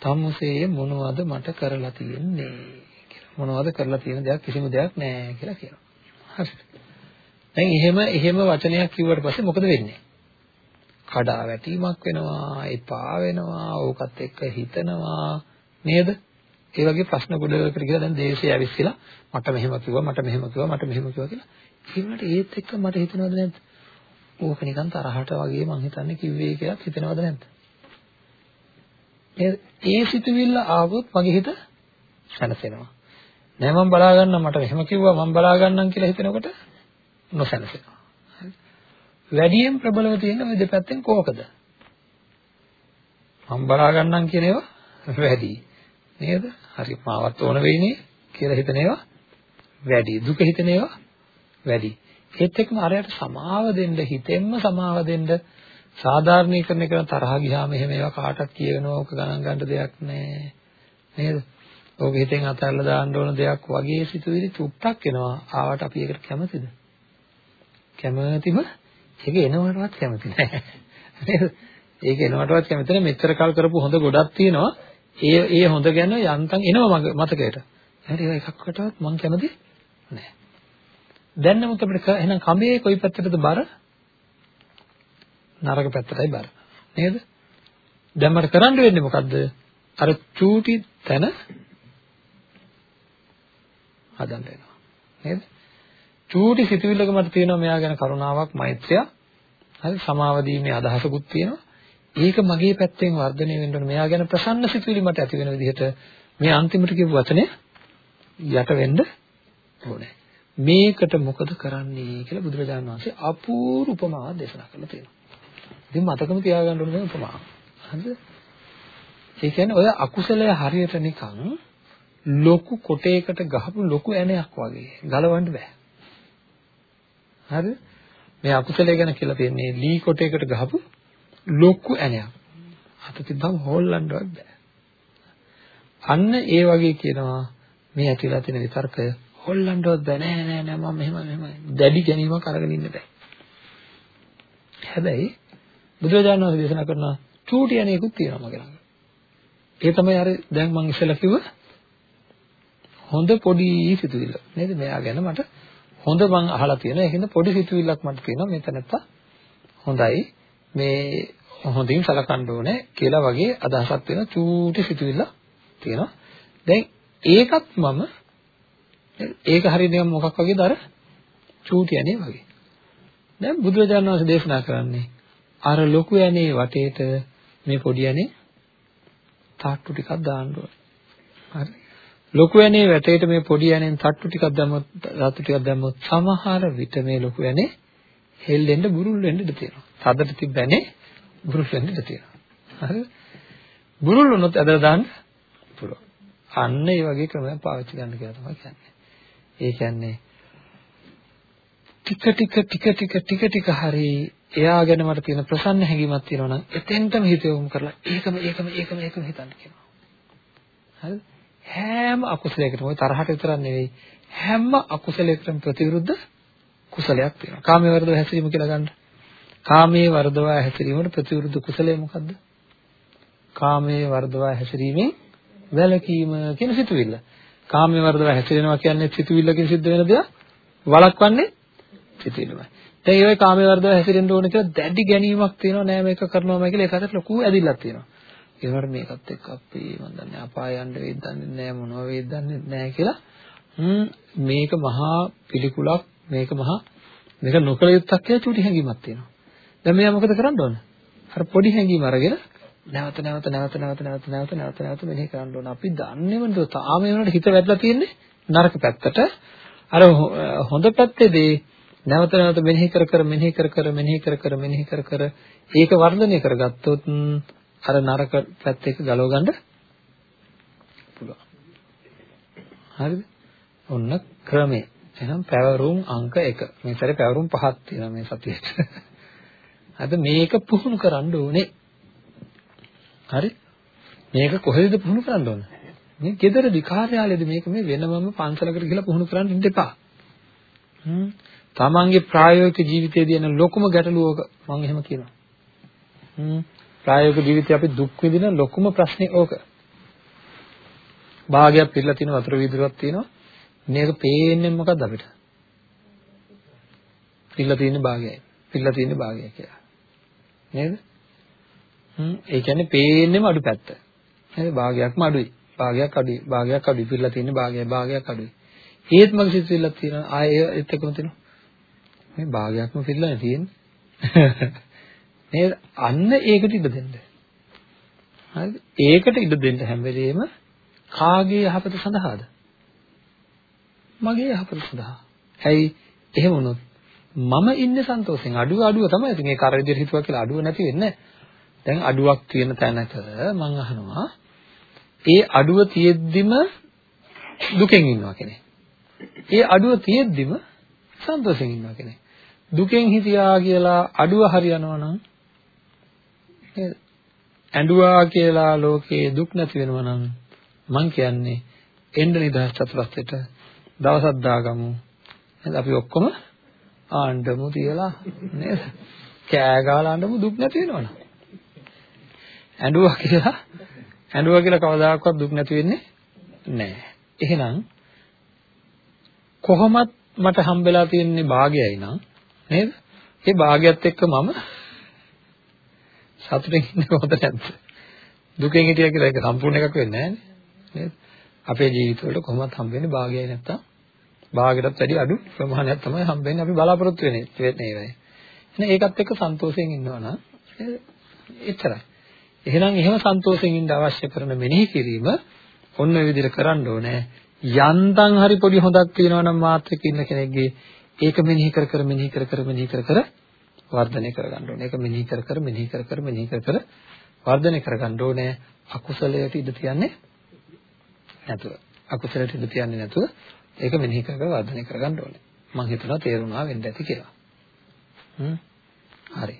තමුසේ මොනවද මට කරලා තියෙන්නේ කියලා. මොනවද කරලා තියෙන දෙයක් කිසිම දෙයක් නැහැ කියලා කියනවා. හරිද? දැන් එහෙම එහෙම වචනයක් කිව්වට පස්සේ මොකද වෙන්නේ? කඩා වැටීමක් වෙනවා, එපා වෙනවා, ඕකත් එක්ක හිතනවා නේද? ඒ වගේ ප්‍රශ්න ගොඩකට ගිහලා දැන් දේශය ඇවිස්සලා මට මෙහෙම කිව්වා, මට මෙහෙම කිව්වා, මට මෙහෙම කිව්වා කියලා. ඒ වුණාට ඒත් එක්ක මට හිතෙනවද නැද්ද? ඕක නිකන් තරහට වගේ මං හිතන්නේ කිව්වේ කියලා හිතෙනවද නැද්ද? ඒ සිතුවිල්ල ආවොත් මගේ හිත සැනසෙනවා. නෑ මම බලා ගන්නම් මට මෙහෙම කිව්වා මම බලා ගන්නම් කියලා හිතනකොට නොසැලසෙනවා. වැඩියෙන් ප්‍රබලව තියෙන ওই දෙපැත්තෙන් කෝකද? මම බලා ගන්නම් කියන ඒවා වැඩි. නේද? හරි මාවත් ඕන වෙයිනේ කියලා හිතන ඒවා වැඩි. දුක හිතන ඒවා වැඩි. ඒත් එක්කම අරයට සමාව දෙන්න හිතෙන්ම සමාව දෙන්න සාධාරණීකරණය කරන තරහ ගියාම එහෙම ඒවා කාටවත් කියවෙනවා ඕක ගණන් ගන්න දෙයක් නැහැ. නේද? ඕක හිතෙන් අතහැරලා දාන්න ඕන දෙයක් වගේ සිතුවිලි තුට්ටක් එනවා. ආවට අපි ඒකට කැමතිද? කැමතිම ඒක එනවටවත් කැමති නැහැ. නේද? ඒක එනවටවත් කැමති නැහැ. මෙච්චර කල් කරපු හොඳ ගොඩක් තියෙනවා. ඒ ඒ හොඳ ගැන යන්තම් එනවා මතකයට. හරි ඒක එකක්කටවත් මම කැමති නැහැ. දැන් නමුත් අපිට එහෙනම් කඹේ කොයි පැත්තටද බර? නරක පැත්තටයි බර. නේද? දැන් මට කරන්න වෙන්නේ මොකද්ද? අර චූටි තැන හදන්න වෙනවා. නේද? චූටි සිතුවිල්ලක මට තියෙනවා මෙයා ගැන කරුණාවක්, මෛත්‍රියක්. හරි සමාව දීමේ අදහසකුත් තියෙනවා. ඒක මගේ පැත්තෙන් වර්ධනය වෙන්න ඕනේ. මෙයා ගැන ප්‍රසන්න සිතුවිලි මට ඇති වෙන විදිහට මේ අන්තිමට කියපු වචනේ යට වෙන්න ඕනේ. මේකට මොකද කරන්නේ කියලා බුදුරජාණන් වහන්සේ අපූර්ව උපමාවක් දේශනා කරලා තියෙනවා. ඉතින් මතකම තියාගන්න ඕනේ මේ උපමාව. හරිද? ඒ කියන්නේ ඔය අකුසලය හරියට නිකන් ලොකු කොටයකට ගහපු ලොකු ඇණයක් වගේ ගලවන්න බෑ. හරිද? මේ අකුසලය ගැන කියලා තියෙන්නේ ලී කොටයකට ගහපු ලොකු ඇණයක්. අත තිබ්බම හොල්ලන්නවත් බෑ. අන්න ඒ වගේ කියනවා මේ ඇතිලා තියෙන විතර්කය හොල්ලන්නවත් බෑ නෑ නෑ නෑ මම මෙහෙම මෙහෙම දැඩි ගැනීමක් අරගෙන ඉන්න බෑ. හැබැයි බුදුරජාණන් වහන්සේ දේශනා කරන චූටි අනේකුත් තියෙනවා මගේ ළඟ. ඒ තමයි අර දැන් මම ඉස්සෙල්ලා කිව්ව හොඳ පොඩි සිතුවිල්ල. නේද? මෙයා ගැන මට හොඳ මං අහලා තියෙනවා. ඒකින්ද පොඩි සිතුවිල්ලක් මට තියෙනවා. මෙතනත්ත හොඳයි. මේ හොඳින් සලකන්න ඕනේ කියලා වගේ අදහසක් වෙන චූටි සිතුවිල්ල තියෙනවා. දැන් ඒකත් මම ඒක හරියට මොකක් වගේද අර චූටි යන්නේ වගේ. දැන් බුදුරජාණන් වහන්සේ දේශනා කරන්නේ අර ලොකු යන්නේ වටේට මේ පොඩි යන්නේ තාට්ටු ටිකක් දාන්න ඕනේ. හරි. ලොකු යන්නේ වැටේට මේ පොඩි යන්නේ තට්ටු ටිකක් දැම්මොත් තාට්ටු ටිකක් දැම්මොත් සමහර විට මේ ලොකු යන්නේ හෙල්ලෙන්න බුරුල් වෙන්න ඉඩ තියෙනවා. තදට තිබ්බනේ බුරුල් වෙන්න ඉඩ තියෙනවා. හරි. බුරුල් වුණොත් ඇදලා දාන්න පුළුවන්. අන්න ඒ වගේ ක්‍රමයක් පාවිච්චි කරන්න කියලා තමයි කියන්නේ. ඒ කියන්නේ ටික ටික ටික ටික ටික ටික හරි එයා ගැන මට තියෙන ප්‍රසන්න හැඟීමක් තියෙනවා නම් එතෙන්ටම හිත යොමු කරලා ඒකම ඒකම ඒකම ඒකම හිතන්න කියනවා. හරිද? හැම අකුසලයකටම ওই තරහට විතරක් නෙවෙයි හැම අකුසලයකටම ප්‍රතිවිරුද්ධ කුසලයක් තියෙනවා. කාමයේ වර්ධව හැසිරීම කියලා ගන්න. කාමයේ වර්ධව හැසිරීමට ප්‍රතිවිරුද්ධ කුසලය මොකද්ද? කාමයේ වර්ධව හැසිරීමෙන් වැළකීම කියන සිතුවිල්ල. කාමයේ වර්ධව හැසිරෙනවා කියන්නේ සිතුවිල්ලකින් සිද්ධ වෙන දෙයක්. වළක්වන්නේ සිතුවිල්ලමයි. දැන් ඒ කාමයේ වර්ධව හැසිරෙන්න ඕනේ කියලා දැඩි ගැනීමක් තියෙනවා නෑ මේක කරනවාමයි කියලා ඒකට ලොකු ඇදිල්ලක් තියෙනවා. ඒවට මේකත් එක්ක අපි මන් දන්නේ අපාය යන්න වේද දන්නේ නෑ මොනව වේද දන්නේ නෑ කියලා මේක මහා පිළිකුලක් මේක මහා මේක නොකල යුත්තක් කියලා චූටි හැඟීමක් තියෙනවා. දැන් මෙයා මොකද කරන්න ඕන? අර පොඩි හැඟීම අරගෙන නැවත නැවත නැවත නැවත නැවත නැවත නැවත නැවත මෙනෙහි කරන්න ඕන. අපි දන්නේම නේද තාම ඒ වුණාට හිත වැටලා තියෙන්නේ නරක පැත්තට. අර හොඳ පැත්තේදී නැවත නැවත මෙනෙහි කර කර මෙනෙහි කර කර මෙනෙහි කර කර මෙනෙහි කර කර ඒක වර්ධනය කරගත්තොත් අර නරක පැත්ත එක ගලව ගන්න පුළුවන්. හරිද? ඔන්න ක්‍රමය. එහෙනම් පැවරුම් අංක 1. මේ සැරේ පැවරුම් පහක් තියෙනවා මේ සතියේට. *laughs* අද මේක පුහුණු කරන්න ඕනේ. හරි? මේක කොහෙද පුහුණු කරන්න ඕන? මේ ගෙදරදී කාර්යාලයේදී මේක මේ වෙනමම පන්සලකට ගිහලා පුහුණු කරන්න ඉන්න එපා. හ්ම්. තමන්ගේ ප්‍රායෝගික ජීවිතයේදී එන ලොකුම ගැටලුවක මම එහෙම කියනවා. හ්ම්. ප්‍රායෝගික ජීවිතේ අපි දුක් විඳින ලොකුම ප්‍රශ්නේ ඕක. භාගයක් පිරලා තියෙන වතුර වීදුරුවක් තියෙනවා. මේක පේන්නේ මොකද්ද අපිට? පිරලා තියෙන භාගයයි. පිරලා තියෙන භාගයයි කියලා. නේද? හ්ම් ඒ කියන්නේ පේන්නේම අඩු පැත්ත. නේද? භාගයක්ම අඩුයි. භාගයක් අඩුයි. භාගයක් අඩුයි. පිරලා තියෙන භාගයයි භාගයක් අඩුයි. ඒත් මගේ සිතුවිල්ලක් තියෙනවා. ආයේ ඒත් එකම තියෙනවා. මේ භාගයක්ම පිරලා තියෙන්නේ. *laughs* නේද? අන්න ඒකට ඉඩ දෙන්න. හරිද? ඒකට ඉඩ දෙන්න හැම වෙලෙම කාගේ යහපත සඳහාද? මගේ යහපත සඳහා. ඇයි එහෙම වුණොත් මම ඉන්නේ සන්තෝෂෙන්. අඩුව අඩුව තමයි. ඉතින් ඒක අර විදිහට හිතුවා කියලා අඩුව නැති වෙන්නේ දැන් අඩුවක් තියෙන තැනක මම අහනවා ඒ අඩුව තියෙද්දිම දුකෙන් ඉන්නවා කෙනෙක්. ඒ අඩුව තියෙද්දිම සන්තෝෂෙන් ඉන්නවා කෙනෙක්. දුකෙන් හිතියා කියලා අඩුව හරියනවා නම් නේද? ඇඬුවා කියලා ලෝකේ දුක් නැති වෙනවා නම් මං කියන්නේ එන්න නිදහස් චතුරස්‍රයට දවසක් දාගමු. නේද? අපි ඔක්කොම ආණ්ඩමු තියලා නේද? කෑ ගහලා ආණ්ඩමු දුක් නැති වෙනවනේ. ඇඬුවා කියලා ඇඬුවා කියලා කවදාකවත් දුක් නැති වෙන්නේ නැහැ. එහෙනම් කොහොමත් මට හම්බෙලා තියෙන්නේ භාගයයි නං නේද? ඒ භාගයත් එක්ක මම සතුටින් ඉන්න හොඳ නැද්ද? දුකෙන් හිටියා කියලා ඒක සම්පූර්ණ එකක් වෙන්නේ නැහැ නේද? අපේ ජීවිතවල කොහොමත් හම්බෙන්නේ භාගයයි නැත්තම් භාගයටත් වැඩි අඩු ප්‍රමාණයක් තමයි හම්බෙන්නේ අපි බලාපොරොත්තු වෙන්නේ වෙන්නේ ඒවයි. එහෙනම් ඒකත් එක්ක සන්තෝෂයෙන් ඉන්නවා නම් එච්චරයි. එහෙනම් එහෙම සන්තෝෂයෙන් ඉන්න අවශ්‍ය කරන මෙනෙහි කිරීම ඔන්න ඔය විදිහට කරන්න ඕනේ. යන්තම් හරි පොඩි හොඳක් තියෙනවා නම් මාත්‍රික ඉන්න කෙනෙක්ගේ ඒක මෙනෙහි කර කර මෙනෙහි කර කර මෙනෙහි කර කර වර්ධනය කරගන්න ඕනේ. ඒක මෙනෙහි කර කර මෙනෙහි කර කර මෙනෙහි කර කර වර්ධනය කරගන්න ඕනේ. අකුසලයට ඉඩ තියන්නේ නැතුව. අකුසලයට ඉඩ තියන්නේ නැතුව ඒක මෙනෙහි කර කර වර්ධනය කරගන්න ඕනේ. මම හිතනවා තේරුණා වෙන්න ඇති කියලා. හ්ම්. හරි.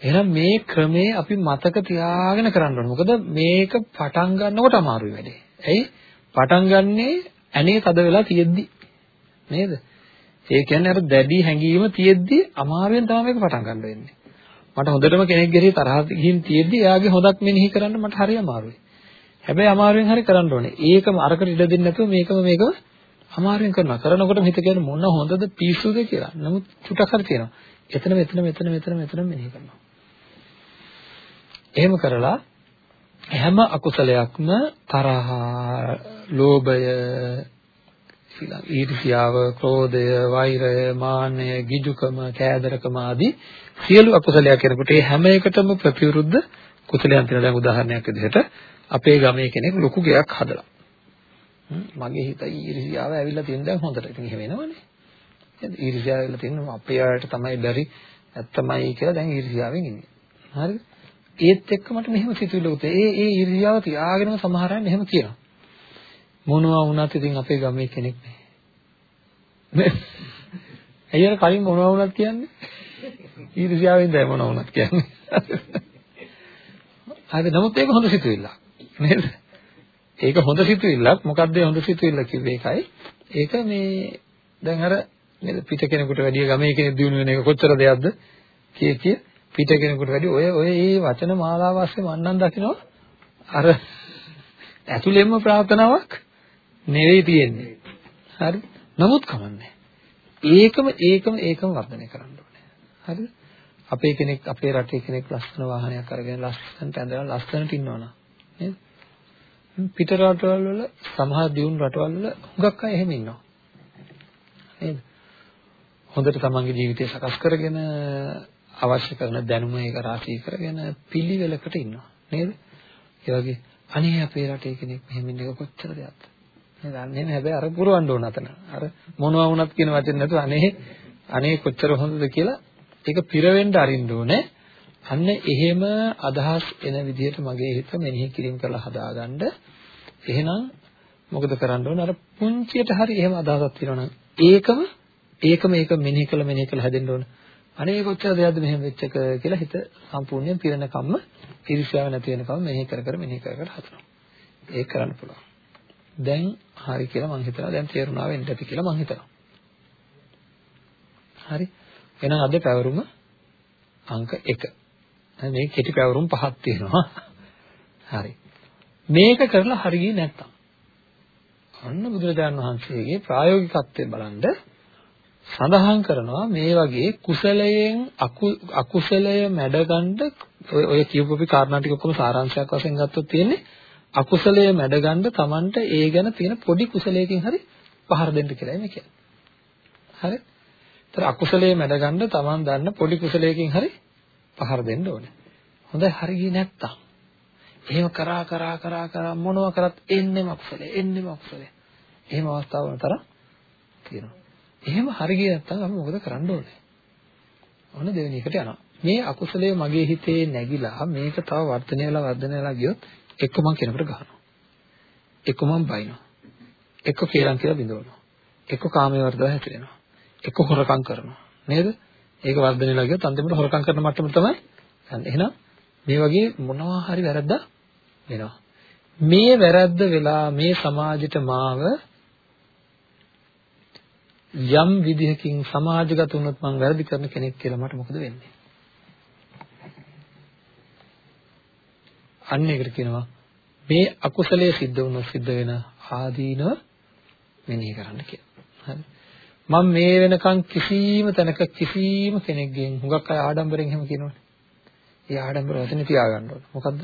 එහෙනම් මේ ක්‍රමේ අපි මතක තියාගෙන කරන්න ඕනේ. මොකද මේක පටන් ගන්නකොට අමාරුයි වැඩේ. ඇයි? පටන් ගන්නේ ඇනේ තද වෙලා තියෙද්දි. නේද? ඒ කියන්නේ අර දැඩි හැඟීම තියෙද්දි අමාරුවෙන් තමයි මේක පටන් ගන්න වෙන්නේ. මට හොඳටම කෙනෙක් ගෙරේ තරහ ගිහින් තියෙද්දි එයාගේ හොදක් මෙනෙහි කරන්න මට හරි අමාරුයි. හැබැයි අමාරුවෙන් හරි කරන්න ඕනේ. ඒකම අරකට ඉඩ දෙන්නේ නැතුව මේකම මේකම අමාරුවෙන් කරනවා. කරනකොටම හිත කියන්නේ මොන හොඳද පිස්සුද කියලා. නමුත් චුටක් හරි තියෙනවා. එතන මෙතන මෙතන මෙතන මෙතන මෙනෙහි කරනවා. එහෙම කරලා හැම අකුසලයක්ම තරහ, ලෝභය, ඊර්ෂ්‍යාව, ක්‍රෝධය, වෛරය, මාන්නය, ගිජුකම, කෑදරකම ආදී සියලු අකුසලයක් කෙනෙකුට ඒ හැම එකටම ප්‍රතිවිරුද්ධ කුසලයන් තියෙන දැන් උදාහරණයක් විදිහට අපේ ගමේ කෙනෙක් ලොකු ගෙයක් හදලා. මගේ හිත ඊර්ෂ්‍යාව ඇවිල්ලා තියෙන දැන් හොඳට. ඉතින් එහෙම වෙනවනේ. නේද? ඊර්ෂ්‍යාව ඇවිල්ලා තියෙන අපේ අයට තමයි බැරි ඇත්තමයි කියලා දැන් ඊර්ෂ්‍යාවෙන් ඉන්නේ. හරිද? ඒත් එක්ක මට මෙහෙම සිතුවිලි උතේ. ඒ ඒ ඊර්ෂ්‍යාව තියාගෙනම සමහර අය මෙහෙම කියනවා. මොනවා වුණත් ඉතින් අපේ ගමේ කෙනෙක් නැහැ. *laughs* අයියර කලින් මොනවා වුණත් කියන්නේ? ඊර්ෂ්‍යාවෙන් දැයි මොනවා වුණත් කියන්නේ. *laughs* හරි නමුත් ඒක හොඳ සිතුවිල්ලක්. නේද? ඒක හොඳ සිතුවිල්ලක්. මොකද්ද හොඳ සිතුවිල්ල කිව්වේ ඒකයි. ඒක මේ දැන් අර නේද පිට කෙනෙකුට වැඩිය ගමේ කෙනෙක් දිනු වෙන එක කොච්චර දෙයක්ද කිය කිය පිට කෙනෙකුට වැඩි ඔය ඔය මේ වචන මාලාව ASCII මන්නම් දකිනවා අර ඇතුළෙන්ම ප්‍රාර්ථනාවක් නෙවෙයි තියෙන්නේ. හරි? නමුත් කමන්නේ. ඒකම ඒකම ඒකම වර්ධනය කරන්න ඕනේ. හරිද? අපේ කෙනෙක් අපේ රටේ කෙනෙක් ලස්සන වාහනයක් අරගෙන ලස්සනට ඇඳලා ලස්සනට ඉන්නවනම් නේද? පිට රටවල් වල සමහර දියුණු රටවල් වල හුඟක් අය එහෙම ඉන්නවා. නේද? හොඳට තමන්ගේ ජීවිතය සකස් කරගෙන අවශ්‍ය කරන දැනුම ඒක රාශී කරගෙන පිළිවෙලකට ඉන්නවා නේද? ඒ වගේ අනේ අපේ රටේ කෙනෙක් මෙහෙම ඉන්න එක කොච්චර දෙයක්ද? නේද? අන්නේ හැබැයි අර පුරවන්න ඕන අතන. අර මොනවා වුණත් කියන වචන නැතුව අනේ අනේ කොච්චර හොඳද කියලා ඒක පිරවෙන්න අරින්න ඕනේ. අන්න එහෙම අදහස් එන විදිහට මගේ හිත මෙනෙහි කිරීම කරලා හදාගන්න. එහෙනම් මොකද කරන්න ඕන? අර පුංචියට හරි එහෙම අදහසක් තියෙනවා ඒකම ඒකම ඒක මෙනෙහි කළ මෙනෙහි කළ හැදෙන්න ඕන. අනේ කොච්චර දෙයක්ද මෙහෙම වෙච්ච එක කියලා හිත සම්පූර්ණයෙන් පිරෙන කම්ම ඊර්ෂ්‍යාව නැති වෙනකම් මෙනෙහි කර කර මෙනෙහි කර කර හදනවා. ඒක කරන්න පුළුවන්. දැන් හරි කියලා මම හිතනවා දැන් තේරුණා වෙන්න ඇති කියලා මම හිතනවා. හරි. එහෙනම් අද පැවරුම අංක 1. මේ කෙටි පැවරුම් පහක් තියෙනවා. හරි. මේක කරලා හරියන්නේ නැත්තම් අන්න බුදුරජාණන් වහන්සේගේ ප්‍රායෝගිකත්වය බලන්න සඳහන් කරනවා මේ වගේ කුසලයෙන් අකුසලය මැඩගන්න ඔය ඔය කියපු අපි කාරණා ටික ඔක්කොම සාරාංශයක් වශයෙන් ගත්තොත් තියෙන්නේ අකුසලය මැඩගන්න Tamanට ඒ ගැන තියෙන පොඩි කුසලයකින් හරි පහර දෙන්න කියලා මේ කියන්නේ. හරි? ඒතර අකුසලයේ මැඩගන්න Taman දන්න පොඩි කුසලයකින් හරි පහර දෙන්න ඕනේ. හොඳයි හරි ගියේ නැත්තම්. එහෙම කරා කරා කරා කරා මොනවා කරත් එන්නෙම අකුසලයේ එන්නෙම අකුසලයේ. එහෙම අවස්ථාවල තරම් තියෙනවා. එහෙම හරි ගියේ නැත්තම් අපි මොකද කරන්න ඕනේ? ඔන්න දෙවෙනි එකට යනවා. මේ අකුසලයේ මගේ හිතේ නැగిලා මේක තව වර්ධනය වෙලා වර්ධනය වෙලා ගියොත් එක්ක මං කෙනෙකුට ගහනවා. එක්ක මං බයිනවා. එක්ක කේලම් කියලා බිඳවනවා. එක්ක කාමයේ වර්ධව හැසිරෙනවා. එක්ක හොරකම් කරනවා. නේද? ඒක වර්ධනය වෙලා ගියොත් අන්තිමට හොරකම් කරන මට්ටමට තමයි යන්නේ. එහෙනම් මේ වගේ මොනවා හරි වැරද්දක් වෙනවා. මේ වැරද්ද වෙලා මේ සමාජෙට මාව යම් විදිහකින් සමාජගත වුණොත් මම වැරදි කරන කෙනෙක් කියලා මට මොකද වෙන්නේ? අන්න ඒකට කියනවා මේ අකුසලයේ සිද්ධ වුණොත් සිද්ධ වෙන ආදීනව මෙනෙහි කරන්න කියලා. හරි. මම මේ වෙනකන් කිසිම තැනක කිසිම කෙනෙක්ගෙන් හුඟක් අය ආඩම්බරෙන් එහෙම කියනවනේ. ඒ ආඩම්බර වචනේ තියාගන්න ඕන. මොකද්ද?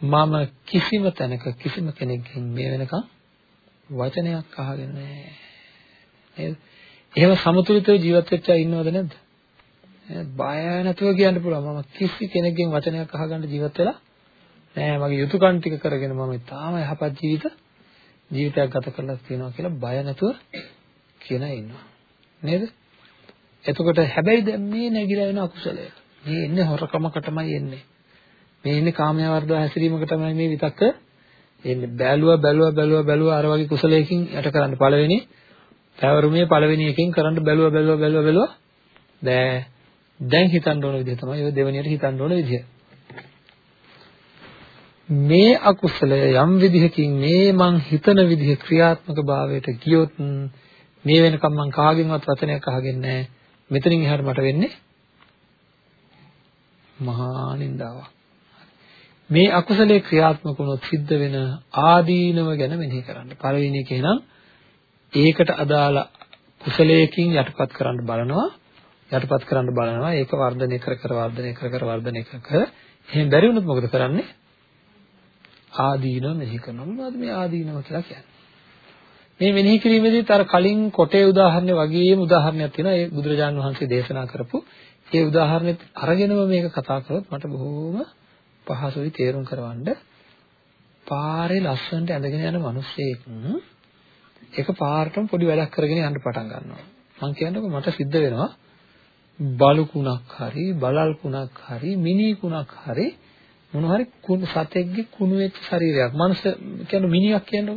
මම කිසිම තැනක කිසිම කෙනෙක්ගෙන් මේ වෙනකන් වචනයක් අහගෙන නැහැ. නේද? එහෙම සමතුලිතව ජීවත් වෙච්ච අය ඉන්නවද නැද්ද? බය නැතුව කියන්න පුළුවන් මම කිසි කෙනෙක්ගෙන් වචනයක් අහගන්න ජීවත් වෙලා නෑ මගේ යුතුයකම් ටික කරගෙන මම තාම යහපත් ජීවිත ජීවිතයක් ගත කරලා තියෙනවා කියලා බය නැතුව කියන ඉන්නවා. නේද? එතකොට හැබැයි දැන් මේ නැగిලා වෙන අකුසලය. මේ එන්නේ හොරකමකටමයි එන්නේ. මේ ඉන්නේ කාමයේ වර්ධව හැසිරීමකටමයි මේ විතක්ක එන්නේ. බැලුවා බැලුවා බැලුවා බැලුවා අර වගේ කුසලයකින් යට කරන්න පළවෙනි පැවරුමේ පළවෙනි එකෙන් කරන්න බැලුවා බැලුවා බැලුවා බැලුවා දැන් දැන් හිතන්න ඕන විදිහ තමයි ඔය දෙවෙනියට හිතන්න ඕන විදිහ. මේ අකුසලය යම් විදිහකින් මේ මං හිතන විදිහ ක්‍රියාත්මක භාවයට ගියොත් මේ වෙනකම් මං කාගෙන්වත් වචනයක් අහගෙන නැහැ. මෙතනින් එහාට මට වෙන්නේ මහා නින්දාවක්. මේ අකුසලයේ ක්‍රියාත්මක වුණොත් සිද්ධ වෙන ආදීනව ගැන මෙනෙහි කරන්න. පළවෙනි එක එහෙනම් ඒකට අදාළ කුසලයකින් යටපත් කරන්න බලනවා. යටපත් කරන්න බලනවා. ඒක වර්ධනය කර කර වර්ධනය කර කර වර්ධනය කර කර. එහෙන් බැරි වුණොත් මොකද කරන්නේ? ආදීනව මෙනෙහි කරනවා. මොනවද මේ ආදීනව කියලා කියන්නේ? මේ මෙනෙහි කිරීමේදීත් අර කලින් කොටේ උදාහරණ වගේම උදාහරණයක් තියෙනවා. ඒ බුදුරජාණන් වහන්සේ දේශනා කරපු ඒ උදාහරණෙත් අරගෙනම මේක කතා කරොත් මට බොහොම පහසුයි තේරුම් කරවන්න. පාරේ ලස්සනට ඇඳගෙන යන මිනිස්සෙක් ඒක පාරටම පොඩි වැඩක් කරගෙන යන්න පටන් ගන්නවා. මම කියන්නකො මට සිද්ධ වෙනවා. බලුකුණක් හරි බලල් කුණක් හරි මිනි කුණක් හරි මොන හරි කුණු සතෙක්ගේ කුණු වෙච්ච ශරීරයක්. මනස කියන්නේ මිනියක් කියන්නකො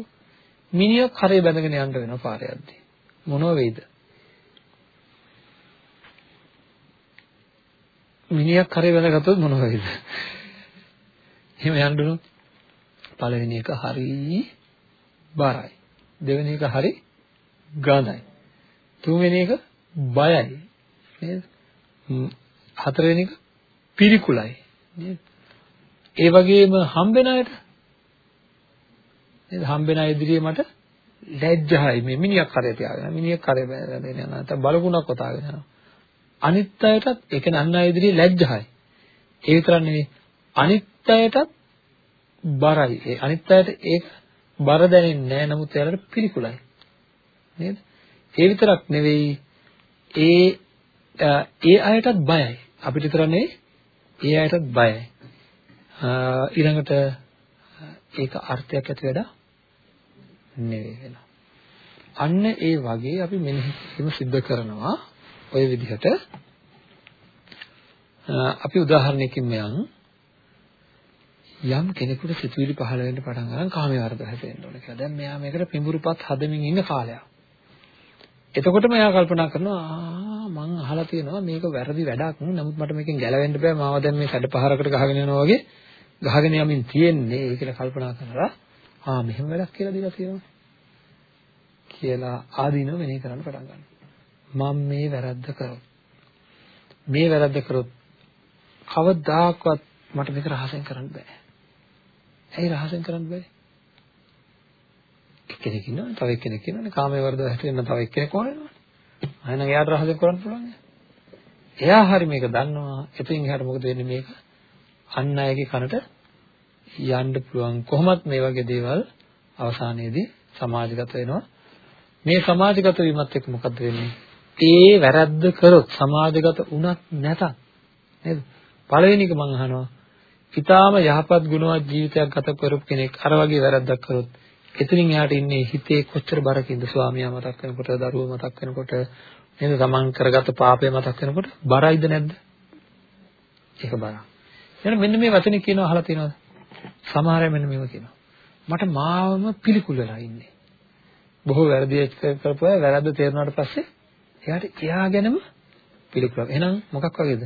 මිනියක් කරේ බැඳගෙන යන්න වෙනවා පාරේ යද්දී මොනව වෙයිද? මිනියක් කරේ බැඳගත්තොත් මොනව වෙයිද? එහෙම යන්න උනොත් පළවෙනි එක හරි බරයි. දෙවෙනි එක හරි ගඳයි. තුන්වෙනි එක බයයි. නේද? හතරවෙනි එක පිරිකුලයි නේද? ඒ වගේම හම්බෙන අයට? නේද? හම්බෙන අය ඉදිරියේ මට ලැජ්ජායි. මේ මිනිහක් කරේ තියාගෙන මිනිහෙක් කරේ බැලගෙන යනවා. නැත්නම් බලකුණක් වතාගෙන යනවා. අනිත් අයටත් ඒ කියන්නේ අන් අය ඉදිරියේ ලැජ්ජායි. ඒ විතරක් නෙවෙයි අනිත් අයටත් බරයි. ඒ අනිත් අයට ඒක බර දැනෙන්නේ නැහැ. නමුත් එයාලට පිළිකුලයි. නේද? ඒ විතරක් නෙවෙයි. ඒ ඒ අයටත් බයයි. අපිට විතර නෙවෙයි. ඒ අයටත් බයයි. ඊළඟට ඒක අර්ථයක් ඇති වැඩ නෙවෙයි වෙනවා. අන්න ඒ වගේ අපි මෙනෙහි කිරීම සිද්ධ කරනවා ওই විදිහට අපි උදාහරණයකින් මෙයන් යම් කෙනෙකුට සිතුවිලි පහළ වෙන්න පටන් ගන්න කාමයේ වර්ධ හැදෙන්න ඕන කියලා. දැන් මෙයා මේකට පිඹුරුපත් හදමින් ඉන්න කාලයක්. එතකොටම එයා කල්පනා කරනවා ආ මං අහලා තියෙනවා මේක වැරදි වැඩක්. නමුත් මට මේකෙන් ගැලවෙන්න බෑ. මාව දැන් මේ සැඩ පහරකට ගහගෙන යනවා වගේ ගහගෙන යමින් තියෙන්නේ ඒ කියලා කල්පනා කරලා ආ මෙහෙම වැඩක් කියලා දීලා තියෙනවා. කියලා ආදීනව මෙනෙහි කරන්න පටන් ගන්නවා. මම මේ වැරද්ද කරොත් මේ වැරද්ද කරොත් කවදාකවත් මට මේක රහසෙන් කරන්න බෑ. ඇයි රහසෙන් කරන්න බෑ? එක්කෙනෙක් ඉන්නවා තව එක්කෙනෙක් ඉන්නවනේ කාමයේ වර්ධව හැටෙන්න තව එක්කෙනෙක් ඕනෙනවා අයනම් එයාට රහසෙන් කරන්න පුළුවන් එයා හරි මේක දන්නවා එතනින් එහාට මොකද වෙන්නේ මේක? අන් අයගේ කනට යන්න පුළුවන් කොහොමත් මේ වගේ දේවල් අවසානයේදී සමාජගත වෙනවා මේ සමාජගත වීමත් එක්ක මොකද වෙන්නේ ඒ වැරද්ද කරොත් සමාජගත වුණත් නැතත් නේද පළවෙනි එක මම අහනවා ඊටාම යහපත් ගුණවත් ජීවිතයක් ගත කරපු කෙනෙක් අර වගේ වැරද්දක් කරොත් එතනින් එහාට ඉන්නේ හිතේ කොච්චර බරකින්ද ස්වාමියා මතක් වෙනකොට දරුවෝ මතක් වෙනකොට නේද? තමන් කරගත්ත පාපය මතක් වෙනකොට බරයිද නැද්ද? ඒක බරක්. එහෙනම් මෙන්න මේ වචනේ කියනවා අහලා තියෙනවද? සමහර අය මෙන්න මේව කියනවා. මට මාවම පිළිකුල් වෙලා ඉන්නේ. බොහෝ වැරදි කරපු අය වැරද්ද තේරුණාට පස්සේ එයාට එයා ගැනම පිළිකුලක්. එහෙනම් මොකක් වගේද?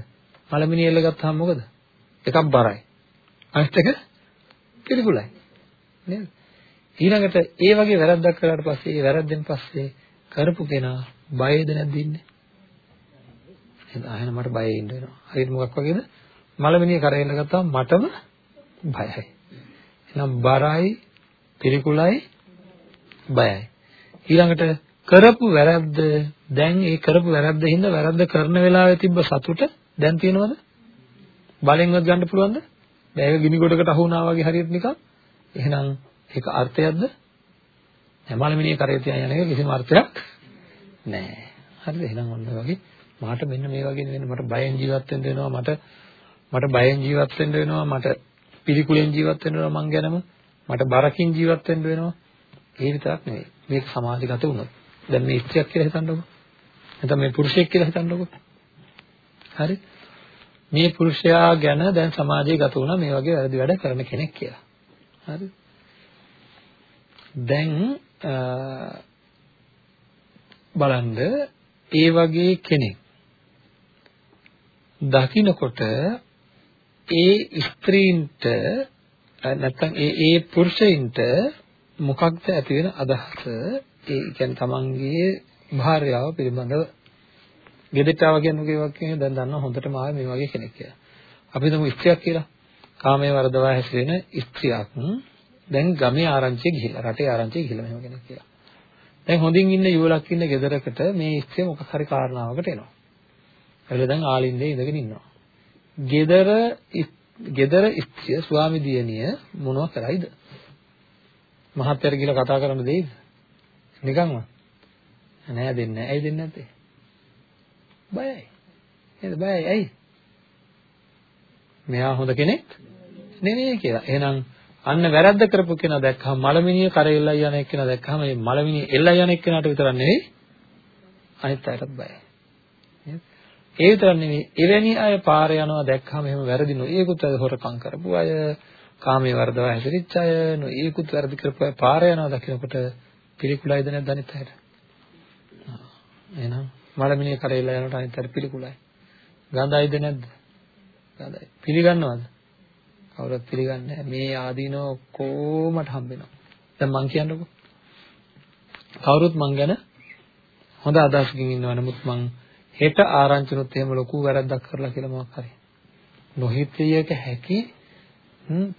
මලමිණි එල්ල ගත්තාම මොකද? එකක් බරයි. අනිත් එක පිළිකුලයි. නේද? ඊළඟට ඒ වගේ වැරද්දක් කරාට පස්සේ ඒ වැරද්දෙන් පස්සේ කරපු කෙනා බයද නැද්ද ඉන්නේ? එහෙනම් මට බයෙ ඉන්න වෙනවා. හරියට මොකක් වගේද? මලමිණිය කරේල ගත්තාම මටම බයයි. එහෙනම් බරයි, පිළිකුලයි, බයයි. ඊළඟට කරපු වැරද්ද දැන් ඒ කරපු වැරද්ද හින්දා වැරද්ද කරන වෙලාවේ තිබ්බ සතුට දැන් තියෙනවද? බලෙන්වත් ගන්න පුළුවන්ද? දැන් ඒක ගිනි ගොඩකට අහු වුණා වගේ හරියට නිකන්. එහෙනම් ඒක අර්ථයක්ද? හැමලමිනිය කරේ තියන එක කිසිම අර්ථයක් නැහැ. හරිද? එහෙනම් ඔන්න වගේ මාට මෙන්න මේ වගේ නෙවෙයි මට බයෙන් ජීවත් වෙන්න වෙනවා මට මට බයෙන් ජීවත් වෙන්න වෙනවා මට පිළිකුලෙන් ජීවත් වෙන්න වෙනවා මං ගැනම මට බරකින් ජීවත් වෙන්න වෙනවා. ඒ විතරක් නෙවෙයි. මේක සමාජගත වුණොත්. දැන් මේ ස්ත්‍රියක් කියලා හිතන්නකෝ. නැත්නම් මේ පුරුෂයෙක් කියලා හිතන්නකෝ. හරි? මේ පුරුෂයා ගැන දැන් සමාජයේ ගත වුණා මේ වගේ වැරදි වැඩ කරන කෙනෙක් කියලා. හරි? දැන් බලන්න ඒ වගේ කෙනෙක් දකින්නකොට ඒ ස්ත්‍රීන්ට නැත්නම් ඒ ඒ පුරුෂයින්ට මොකක්ද ඇති වෙන අදහස ඒ කියන්නේ තමන්ගේ භාර්යාව පිළිබඳව ගෙදරට ආව කියන්නේ මොකක්ද කියන්නේ දැන් දන්නවා හොඳටම ආවේ මේ වගේ කෙනෙක් කියලා. අපි හිතමු ස්ත්‍රියක් කියලා. කාමයේ වර්ධවා හැසිරෙන ස්ත්‍රියක් දැන් ගමේ ආරංචිය ගිහිල්ලා රටේ ආරංචිය ගිහිල්ලා මෙහෙම කෙනෙක් කියලා. දැන් හොඳින් ඉන්න යුවලක් ඉන්න ගෙදරකට මේ ස්ත්‍රිය මොකක් හරි කාරණාවකට එනවා. එළ දැන් ආලින්දේ ඉඳගෙන ඉන්නවා. ගෙදර ගෙදර ස්ත්‍රිය ස්වාමි දියණිය මොනව කරයිද? මහත්යර කියලා කතා කරන්න දෙයිද? නිකන්ම නෑ දෙන්නේ නෑ. ඇයි දෙන්නේ නැත්තේ? බයයි. නේද බයයි ඇයි? මෙයා හොඳ කෙනෙක් නෙමෙයි කියලා. එහෙනම් අන්න වැරද්ද කරපු කෙනා දැක්කම මලමිනිය කරෙල්ලයි යන එක්කෙනා දැක්කම මේ මලමිනිය එල්ලයි යන එක්කෙනාට විතරක් නෙවෙයි අනිත් අයටත් බයයි. නේද? ඒ විතරක් නෙවෙයි එවැනි අය පාරේ යනවා දැක්කම එහෙම වැරදි නොයෙකුත් අය හොරකම් කරපු අය, කාමයේ වර්ධව හැසිරිච්ච අය, නොයෙකුත් වැරදි කරපු අය පාරේ යනවා දකිනකොට පිළිකුලයිද නැද්ද අනිත් අයට? එහෙනම් මලමිනිය කරේලා යනකොට අනිත් අයට පිළිකුලයි. ගඳයිද නැද්ද? ගඳයි. පිළිගන්නවද? කවුරුත් පිළිගන්නේ මේ ආදීනව කොහොමද හම්බෙනවා. දැන් මං කියන්නකෝ. කවුරුත් මං ගැන හොඳ අදහසකින් ඉන්නවා නමුත් මං හෙට ආරංචිනුත් එහෙම ලොකු වැරද්දක් කරලා කියලා මොකක් හරි නොහිතියක හැකි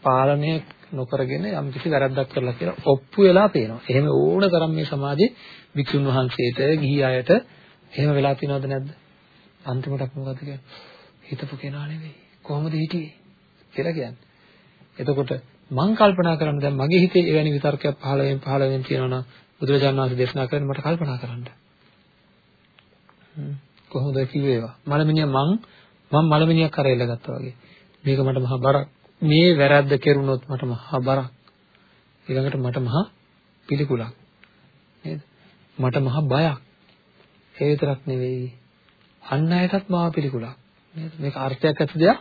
පාලනය නොකරගෙන යම් කිසි වැරද්දක් කරලා කියලා ඔප්පු වෙලා පේනවා. එහෙම ඕන තරම් මේ සමාජයේ වික්ෂුන් වහන්සේට ගිහි අයට එහෙම වෙලා තියෙනවද නැද්ද? අන්තිමට මොකද කියන්නේ? හිතපු කෙනා නෙවෙයි. කොහොමද හිටියේ? කියලා කියන්නේ. එතකොට මං කල්පනා කරන්නේ දැන් මගේ හිතේ එවැනි විතර්කයක් පහළ වෙන පහළ වෙන තියෙනවා නම් බුදුරජාණන් වහන්සේ දේශනා කරන්නේ මට කල්පනා කරන්න. කොහොමද කිව්වේ ඒවා? මලමිනිය මං මං මලමිනියක් කරේල ගත්තා වගේ. මේක මට මහා බරක්. මේ වැරද්ද කෙරුණොත් මට මහා බරක්. ඊළඟට මට මහා පිළිකුලක්. නේද? මට මහා බයක්. ඒ විතරක් නෙවෙයි. අන් අයටත් මහා පිළිකුලක්. නේද? මේක අර්ථයක් ඇති දෙයක්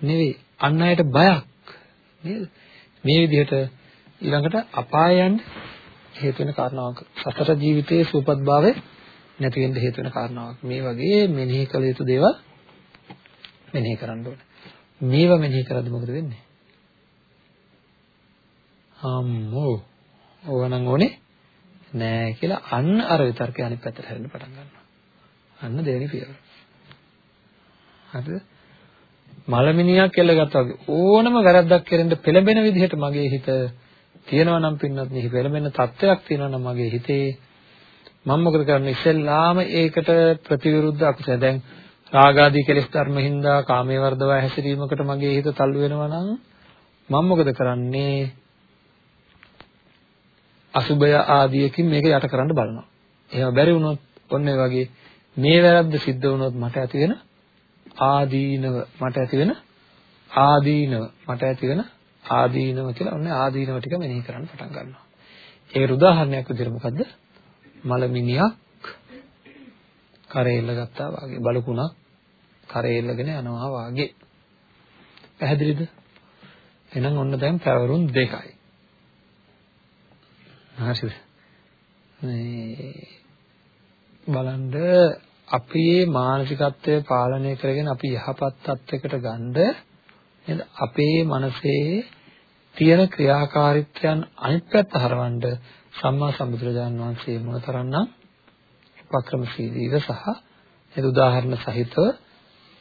නෙවෙයි. අන් අයට බයක්. නේද? මේ විදිහට ඊළඟට අපායයන් හේතු වෙන කාරණාවක්. සතර ජීවිතයේ සූපත්භාවය නැති වෙන්න හේතු වෙන කාරණාවක්. මේ වගේ මෙනෙහි කළ යුතු දේවල් මෙනෙහි කරන්න ඕනේ. මේවා මෙනෙහි කරද්දි මොකද වෙන්නේ? අම්මෝ ඕවනම් ඕනේ නෑ කියලා අන්න අර විතර්කය අනිත් පැත්තට හැරෙන්න පටන් ගන්නවා. අන්න දෙවෙනි පියවර. හරිද? මලමිනියක් එල්ලගත්තා වගේ ඕනම වැරද්දක් කෙරෙන්න පෙළඹෙන විදිහට මගේ හිත තියෙනවා නම් පින්නත් මෙහි පෙළඹෙන තත්ත්වයක් තියෙනවා නම් මගේ හිතේ මම මොකද කරන්නේ ඉස්සෙල්ලාම ඒකට ප්‍රතිවිරුද්ධ අකුසල දැන් රාගාදී කෙලෙස් ධර්ම හින්දා කාමයේ වර්ධව හැසිරීමකට මගේ හිත තල්ලු වෙනවා නම් මම මොකද කරන්නේ අසුබය ආදියකින් මේක යට කරන්න බලනවා. එහෙම බැරි වුණොත් ඔන්න ඒ වගේ මේ වැරද්ද සිද්ධ වුණොත් මට ඇති වෙන ආදීනව මට ඇති වෙන ආදීනව මට ඇති වෙන ආදීනව කියලා ඔන්න ආදීනව ටික මෙනෙහි කරන්න පටන් ගන්නවා. ඒකට උදාහරණයක් විදිහට මොකද්ද? මලමිනියක් කරේල්ල ගත්තා වාගේ බලකුණක් කරේල්ලගෙන යනවා වාගේ. පැහැදිලිද? එහෙනම් ඔන්න දැන් පැවරුම් දෙකයි. හරිද? මේ බලන්න අපේ මානසිකත්වය පාලනය කරගෙන අපි යහපත් තත්යකට ගන්න නේද අපේ මනසේ තියෙන ක්‍රියාකාරීත්වයන් අනිත් පැත්ත හරවන්න සම්මා සම්බුදුරජාණන් වහන්සේ මොනතරම්නම් උපක්‍රමශීලීව සහ ඒ උදාහරණ සහිතව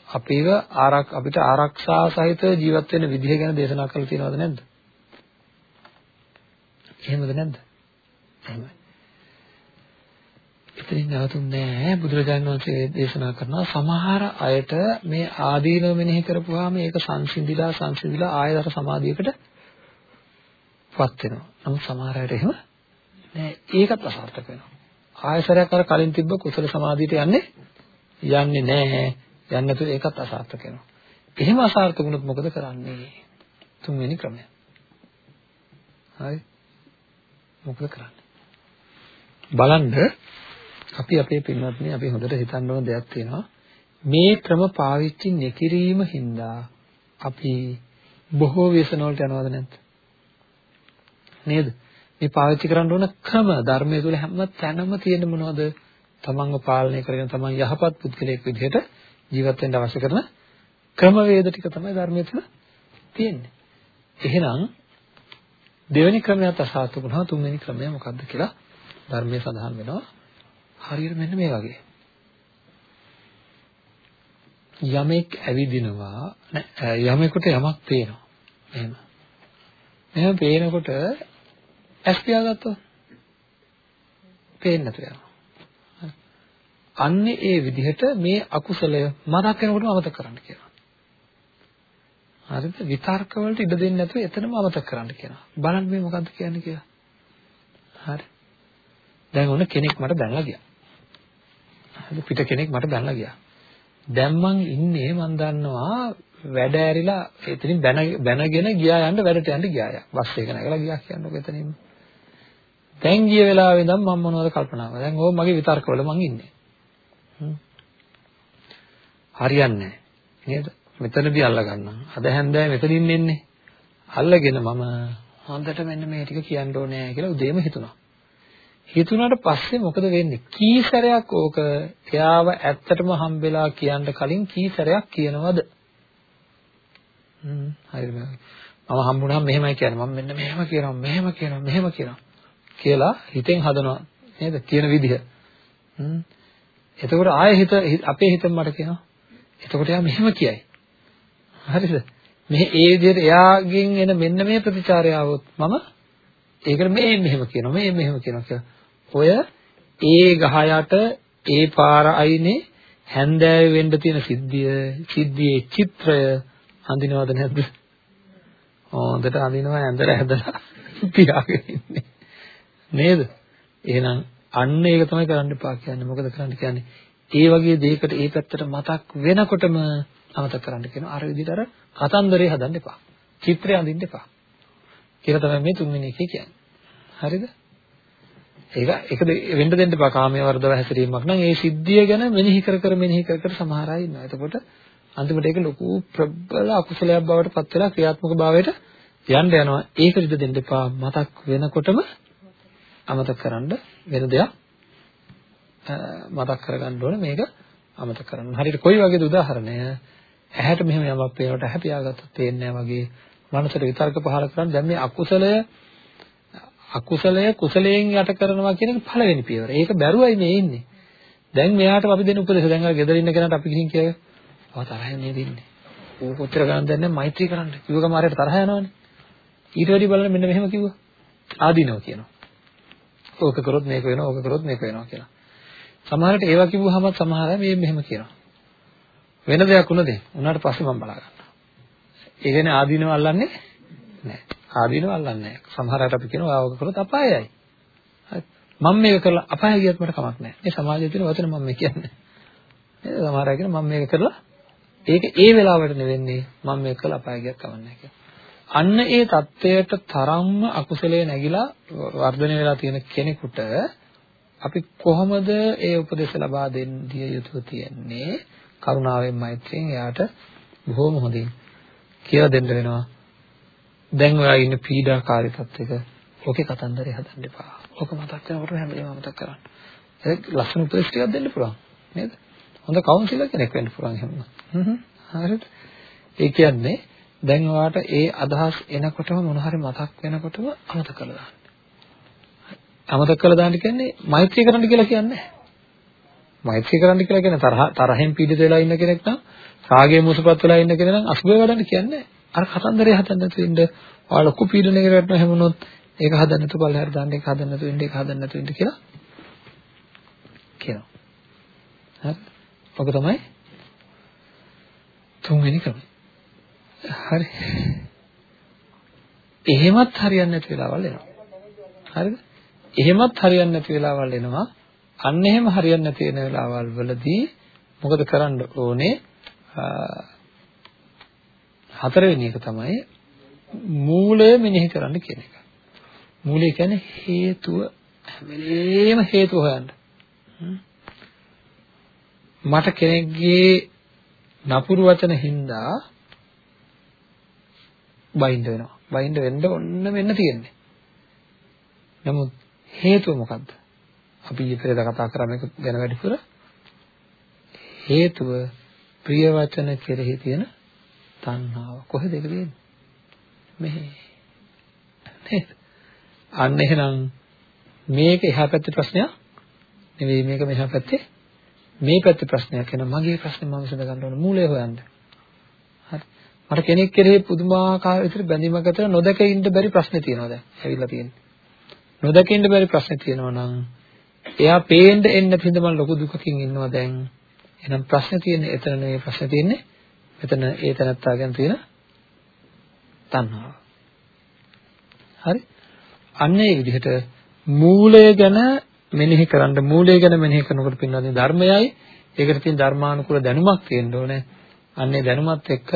අපිව ආරක් අපිට ආරක්ෂා සහිතව ජීවත් වෙන විදිහ ගැන දේශනා කරලා තියෙනවද නැද්ද? එහෙමද නැද්ද? එහෙමයි. ඉතින් නැවතුන්නේ නැහැ බුදුරජාණන් වහන්සේ දේශනා කරනවා සමහර අයට මේ ආදීනව මෙනෙහි කරපුවාම ඒක සංසිඳිලා සංසිඳිලා ආයතර සමාධියකට පත් වෙනවා. නමුත් සමහර අයට එහෙම නෑ ඒකත් අසාර්ථක වෙනවා. ආයසරයක් අර කලින් තිබ්බ කුසල සමාධියට යන්නේ යන්නේ නැහැ. යන්නේ නැතුව ඒකත් අසාර්ථක වෙනවා. එහෙම අසාර්ථක වුණොත් මොකද කරන්නේ? තුන්වෙනි ක්‍රමය. හරි. මොකද කරන්නේ? බලන්න අපි අපේ පින්වත්නි අපි හොඳට හිතන්න ඕන දෙයක් තියෙනවා. මේ ක්‍රම පාවිච්චි නොකිරීම හින්දා අපි බොහෝ ව්‍යසන වලට යනවද නැද්ද? නේද? මේ පාවිච්චි කරන්න ඕන ක්‍රම ධර්මයේ තුල හැම තැනම තියෙන මොනවද? තමන්ව පාලනය කරගෙන තමන් යහපත් පුද්ගලයෙක් විදිහට ජීවත් වෙන්න අවශ්‍ය කරන ක්‍රමවේද ටික තමයි ධර්මයේ තුල තියෙන්නේ. එහෙනම් දෙවෙනි ක්‍රමයට අසාර්ථක වුණා තුන්වෙනි ක්‍රමය මොකක්ද කියලා ධර්මයේ සඳහන් වෙනවා. හරියට මෙන්න මේ වගේ. යමෙක් ඇවිදිනවා යමෙකුට යමක් පේනවා. එහෙම. එහෙම පේනකොට ඇස් පියාගත්තොත් පේන්නේ නැතු යනවා. අන්නේ ඒ විදිහට මේ අකුසලය මතක් වෙනකොටම අමතක කරන්න කියනවා. හරිද? විතර්ක වලට ඉඩ දෙන්නේ නැතුව එතනම අමතක කරන්න කියනවා. බලන්න මේ මොකද්ද කියන්නේ කියලා. හරි. දැන් ඔන්න කෙනෙක් මට දැනලා ගියා. හරි පිට කෙනෙක් මට දැනලා ගියා. දැන් මං ඉන්නේ මං දන්නවා වැඩ ඇරිලා එතනින් බැනගෙන ගියා යන්න වැඩට යන්න ගියා යා. බස් එක නැගලා ගියා කියන්නකො එතනින්ම. දැන් ගිය වෙලාවේ ඉඳන් මම මොනවද කල්පනා කරන්නේ? දැන් ඕක මගේ විතර්කවල මං ඉන්නේ. හරියන්නේ නේද? මෙතනදී අල්ල ගන්නම්. අද හැන්දෑව මෙතනින් එන්නේ. අල්ලගෙන මම හොඳට මෙන්න මේ ටික කියන්න ඕනේ කියලා උදේම හිතුණා. හිතුණාට පස්සේ මොකද වෙන්නේ? කී සැරයක් ඕක එයාව ඇත්තටම හම්බෙලා කියන්න කලින් කී සැරයක් කියනවද? හ්ම් හරිද මම හම්බුනහම මෙහෙමයි කියන්නේ මම මෙන්න මෙහෙම කියනවා මෙහෙම කියනවා මෙහෙම කියනවා කියලා හිතෙන් හදනවා. නේද? කියන විදිහ. හ්ම්. එතකොට ආයෙ හිත අපේ හිතෙන් මට කියනවා. එතකොට එයා මෙහෙම කියයි. හරිද? මෙහි ඒ විදිහට එයාගෙන් එන මෙන්න මේ ප්‍රතිචාරය આવොත් මම ඒකට මේ මෙහෙම කියනවා මේ මෙහෙම කියනවා කියලා. ඔය ඒ ගහ යට ඒ පාර අයිනේ හැන්දෑවේ වෙන්න තියෙන සිද්ධිය සිද්ධියේ චිත්‍රය අඳිනවද නැද්ද? හොඳට අඳිනවා ඇඳලා ඇඳලා පියාගෙන ඉන්නේ. නේද? එහෙනම් අන්න ඒක තමයි කරන්න එපා කියන්නේ. මොකද කරන්න කියන්නේ? ඒ වගේ දෙයකට ඒ පැත්තට මතක් වෙනකොටම අමතක කරන්න කියනවා. අර විදිහට අර කතන්දරේ හදන්න එපා. චිත්‍රය අඳින්න එපා. කියලා තමයි මේ තුන්වෙනි එකේ කියන්නේ. හරිද? ඒක ඒක වෙන්න දෙන්න එපා කාමයේ වර්ධව හැසිරීමක් නම් ඒ සිද්ධිය ගැන මෙනෙහි කර කර මෙනෙහි කර කර සමහර අය ඉන්නවා. එතකොට අන්තිමට ඒක ලොකු ප්‍රබල අකුසලයක් බවට පත් වෙලා ක්‍රියාත්මක භාවයට යන්න යනවා. ඒක ඉද දෙන්න එපා. මතක් වෙනකොටම අමතක කරන්න වෙන දෙයක් මතක් කරගන්න ඕනේ මේක අමතක කරන්න. හරියට කොයි වගේද උදාහරණය? ඇහැට මෙහෙම යමක් පේනකොට ඇහැ පියාගත්තොත් පේන්නේ නැහැ වගේ මනසට විතර්ක පහල කරන් දැන් මේ අකුසලය අකුසලය කුසලයෙන් යට කරනවා කියන එක පළවෙනි පියවර. ඒක බැරුවයි මේ ඉන්නේ. දැන් මෙයාට අපි දෙන උපදේශ දැන් අර ගෙදර ඉන්න කෙනාට අපි ගිහින් කියව ඔය තරහින් නේද ඉන්නේ. ඌ කොච්චර ගණන් දෙන්නේ මෛත්‍රී කරන්න. කිව්ව ගම ආරයට තරහ යනවනේ. ඊට වැඩි බලන්න මෙන්න මෙහෙම කිව්වා. ආදීනව කියනවා. ඕක කරොත් මේක වෙනවා, ඕක කරොත් මේක වෙනවා කියලා. සමහරට ඒවා කිව්වහම සමහර අය මේ මෙහෙම කියනවා. වෙන දෙයක් වුණද? උනාට පස්සේ මම බලා ගන්නවා. ඒ කියන්නේ ආදීනව අල්ලන්නේ නැහැ. ආදීනව අල්ලන්නේ නැහැ. සමහර අයට අපි කියනවා ආවක කරොත් අපායයි. හරි. මම මේක කරලා අපාය ගියත් මට කමක් නැහැ. මේ සමාජයේ තියෙන වචන මම මේ කියන්නේ. නේද? සමහර අය කියනවා මම මේක කරලා ඒක ඒ වෙලාවට නෙවෙන්නේ මම මේක කළා අපාය ගියක් කවන්නේ කියලා. අන්න ඒ தත්වයට තරම්ම අකුසලයේ නැగిලා වර්ධනය වෙලා තියෙන කෙනෙකුට අපි කොහොමද ඒ උපදෙස් ලබා දෙන්න දිය යුතු තියෙන්නේ කරුණාවෙන් මෛත්‍රියෙන් එයාට බොහොම හොඳින් කියලා දෙන්න වෙනවා දැන් ඔයා ඉන්න පීඩාකාරී තත්ත්වයක ඕකේ කතන්දරය හදන්න එපා. ඕක මතක් කරනකොට හැමදේම මතක් කරන්න. ඒක ලස්සන උපදෙස් ටිකක් දෙන්න පුළුවන් නේද? හොඳ කවුන්සිලර් කෙනෙක් වෙන්න පුළුවන් එහෙම. හ්ම් හරිද? ඒ කියන්නේ දැන් ඔයාට ඒ අදහස් එනකොටම මොන හරි මතක් වෙනකොටම අමතක කරලා දාන්න. අමතක කරලා දාන්න කියන්නේ මෛත්‍රී කරන්න කියලා කියන්නේ නැහැ. මෛත්‍රී කරන්න කියලා කියන්නේ තරහ තරහෙන් පීඩිත වෙලා ඉන්න කෙනෙක් නම් රාගයේ මුසපත් වෙලා ඉන්න කෙනෙක් නම් අසුබේ වඩන්න කියන්නේ අර කතන්දරේ හදන්න නැතුව ඉන්න ඔයා ලොකු පීඩනයකට වැටෙනවා හැමනොත් ඒක හදන්න නැතුව පල්ලෙහාට දාන්න ඒක හදන්න නැතුව ඉන්න ඒක හදන්න නැතුව ඉන්න කියලා කියනවා. හරි. ඔක තමයි තුන්වෙනි ක්‍රමය. හරි. එහෙමත් හරියන්නේ නැති වෙලාවල් එනවා. හරිද? එහෙමත් හරියන්නේ නැති වෙලාවල් එනවා. අන්න එහෙම හරියන්නේ නැති වෙන වෙලාවල් වලදී මොකද කරන්න ඕනේ? හතරවෙනි එක තමයි මූලය මෙනෙහි කරන්න කියන එක. මූලය කියන්නේ හේතුව හැම වෙලේම හේතුව හොයන්න. මට කෙනෙක්ගේ නපුරු වචන හින්දා බයින්ඩ වෙනවා. බයින්ඩ වෙන්න ඔන්න වෙන්න තියෙන්නේ. නමුත් හේතුව මොකද්ද? අපි ඊපෙරේද කතා කරා මේක ගැන වැඩිපුර හේතුව ප්‍රිය වචන කෙරෙහි තියෙන තණ්හාව. කොහෙද ඒක තියෙන්නේ? මෙහි. නේද? අන්න එහෙනම් මේක එහා පැත්තේ ප්‍රශ්නයක් නෙවෙයි මේක මෙහා පැත්තේ මේ පැත්තේ ප්‍රශ්නයක් එන මගේ ප්‍රශ්නේ මම විසඳ ගන්න ඕන මූලය හොයන්න. හරි. මට කෙනෙක් කෙරෙහි පුදුමාකාර විදිහට බැඳීමක් ඇතිව නොදක ඉන්න බැරි ප්‍රශ්නේ තියෙනවා දැන්. ඇවිල්ලා තියෙන්නේ. නොදක ඉන්න බැරි ප්‍රශ්නේ තියෙනවා නම් එයා පේන්න එන්න පින්ද මම ලොකු දුකකින් ඉන්නවා දැන්. එහෙනම් ප්‍රශ්නේ තියෙන්නේ එතන නෙවෙයි ප්‍රශ්නේ තියෙන්නේ මෙතන ඒ තනත්තා ගැන තියෙන තණ්හාව. හරි? අන්න ඒ විදිහට මූලය ගැන මෙනෙහි කරන්න මූලය ගැන මෙනෙහි කරනකොට පින්නන්නේ ධර්මයයි ඒකට තියෙන ධර්මානුකූල දැනුමක් තියෙන්න ඕනේ. අන්නේ දැනුමත් එක්ක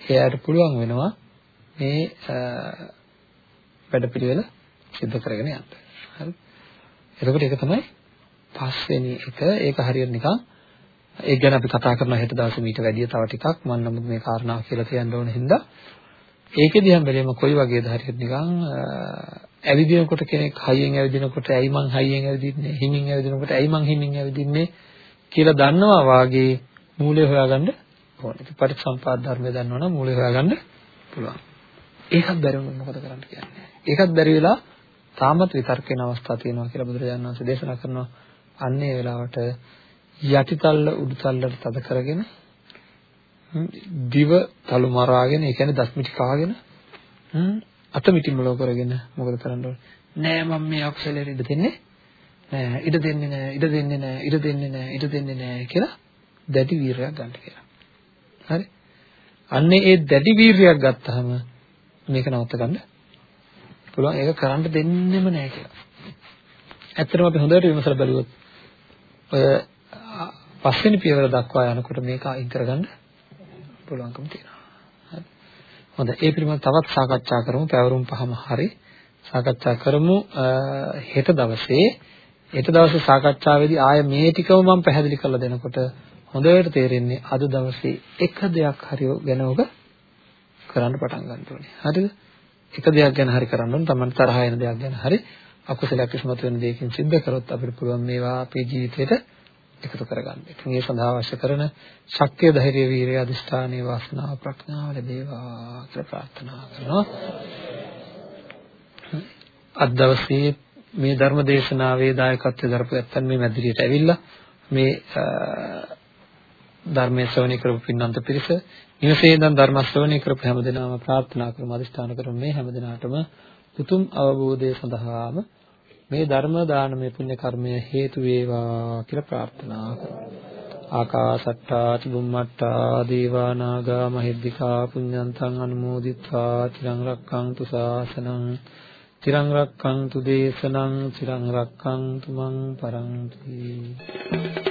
එයාට පුළුවන් වෙනවා මේ වැඩපිළිවෙල සිද්ධ කරගෙන යන්න. හරි. එතකොට ඒක තමයි පස්වෙනි එක. ඒක හරියට නිකන් ඒක ගැන අපි කතා කරනවා හෙට දවසේ මීට වැඩිය තව ටිකක් මම නමුත් මේ කාරණාව කියලා කියන්න ඕන හින්දා ඒකෙදී හැම වෙලේම කොයි වගේද හරියට නිකන් ඇවිදිනකොට කෙනෙක් හයියෙන් ඇවිදිනකොට ඇයි මං හයියෙන් ඇවිදින්නේ හිමින් ඇවිදිනකොට ඇයි මං හිමින් ඇවිදින්නේ කියලා දන්නවා වාගේ මූලය හොයාගන්න ඕනේ. ඉතින් පටිච්චසම්පාද ධර්මය දන්නවනම් මූලය හොයාගන්න පුළුවන්. ඒකත් බැරි වුණොත් මොකද කරන්න කියන්නේ? ඒකත් බැරි වෙලා තාමත් විතර්ක වෙන අවස්ථා තියෙනවා කියලා බුදුරජාණන් වහන්සේ දේශනා කරනවා. අන්න ඒ වෙලාවට යටිතල්ල උඩුතල්ලට තද කරගෙන දිව තලු මරාගෙන ඒ කියන්නේ දස්මිටි කාගෙන අත මිටි මොලෝ කරගෙන මොකද කරන්න ඕනේ නෑ මම මේ අකුසලෙට ඉඩ දෙන්නේ නෑ ඉඩ දෙන්නේ නෑ ඉඩ දෙන්නේ නෑ ඉඩ දෙන්නේ නෑ ඉඩ දෙන්නේ නෑ කියලා දැඩි වීරයක් ගන්න කියලා හරි අන්නේ ඒ දැඩි වීරයක් ගත්තාම මේක නවත්ත ගන්න පුළුවන් ඒක කරන්න දෙන්නෙම නෑ කියලා ඇත්තටම අපි හොඳට විමසලා බලුවොත් ඔය පස්වෙනි පියවර දක්වා යනකොට මේක අයින් කරගන්න පුළුවන්කම තියෙනවා. හරි. හොඳයි. ඒ පිළිබඳව තවත් සාකච්ඡා කරමු. පැවරුම් පහම හරි සාකච්ඡා කරමු හෙට දවසේ. හෙට දවසේ සාකච්ඡාවේදී ආය මේ ටිකම මම පැහැදිලි කරලා දෙනකොට හොඳට තේරෙන්නේ අද දවසේ එක දෙයක් හරි ගැන ඔබ කරන්න පටන් ගන්න ඕනේ. හරිද? එක දෙයක් ගැන හරි කරන්න ඕනේ. Taman තරහ එන දෙයක් ගැන හරි අකුසලයක් ඉස්මතු වෙන දෙයකින් සිද්ධ කරොත් අපිට පුළුවන් මේවා අපේ ජීවිතේට එකතු කරගන්න. ඉතින් ඒ සඳහා අවශ්‍ය කරන ශක්තිය, ධෛර්යය, වීරිය, අධිෂ්ඨානීය වාසනාව, ප්‍රඥාව ලැබේවා කියලා ප්‍රාර්ථනා කරනවා. අද දවසේ මේ ධර්ම දේශනාවේ දායකත්වය දරපු ඇත්තන් මේ මැදිරියට ඇවිල්ලා මේ ධර්මයේ ශ්‍රවණය කරපු පින්නන්ත පිරිස නිවසේ ඉඳන් ධර්ම ශ්‍රවණය කරපු හැමදෙනාම ප්‍රාර්ථනා කරමු අධිෂ්ඨාන කරමු මේ හැමදෙනාටම උතුම් අවබෝධය සඳහාම මේ ධර්ම දානමය පුණ්‍ය කර්මය හේතු වේවා කියලා ප්‍රාර්ථනා කරමු. ආකාසට්ටා චුම්මට්ටා දේවා නාග මහිද්దికා පුඤ්ඤන්තං අනුමෝදිත්වා තිරං රක්ඛන්තු ශාසනං තිරං රක්ඛන්තු දේශනං තිරං රක්ඛන්තු මං පරන්ති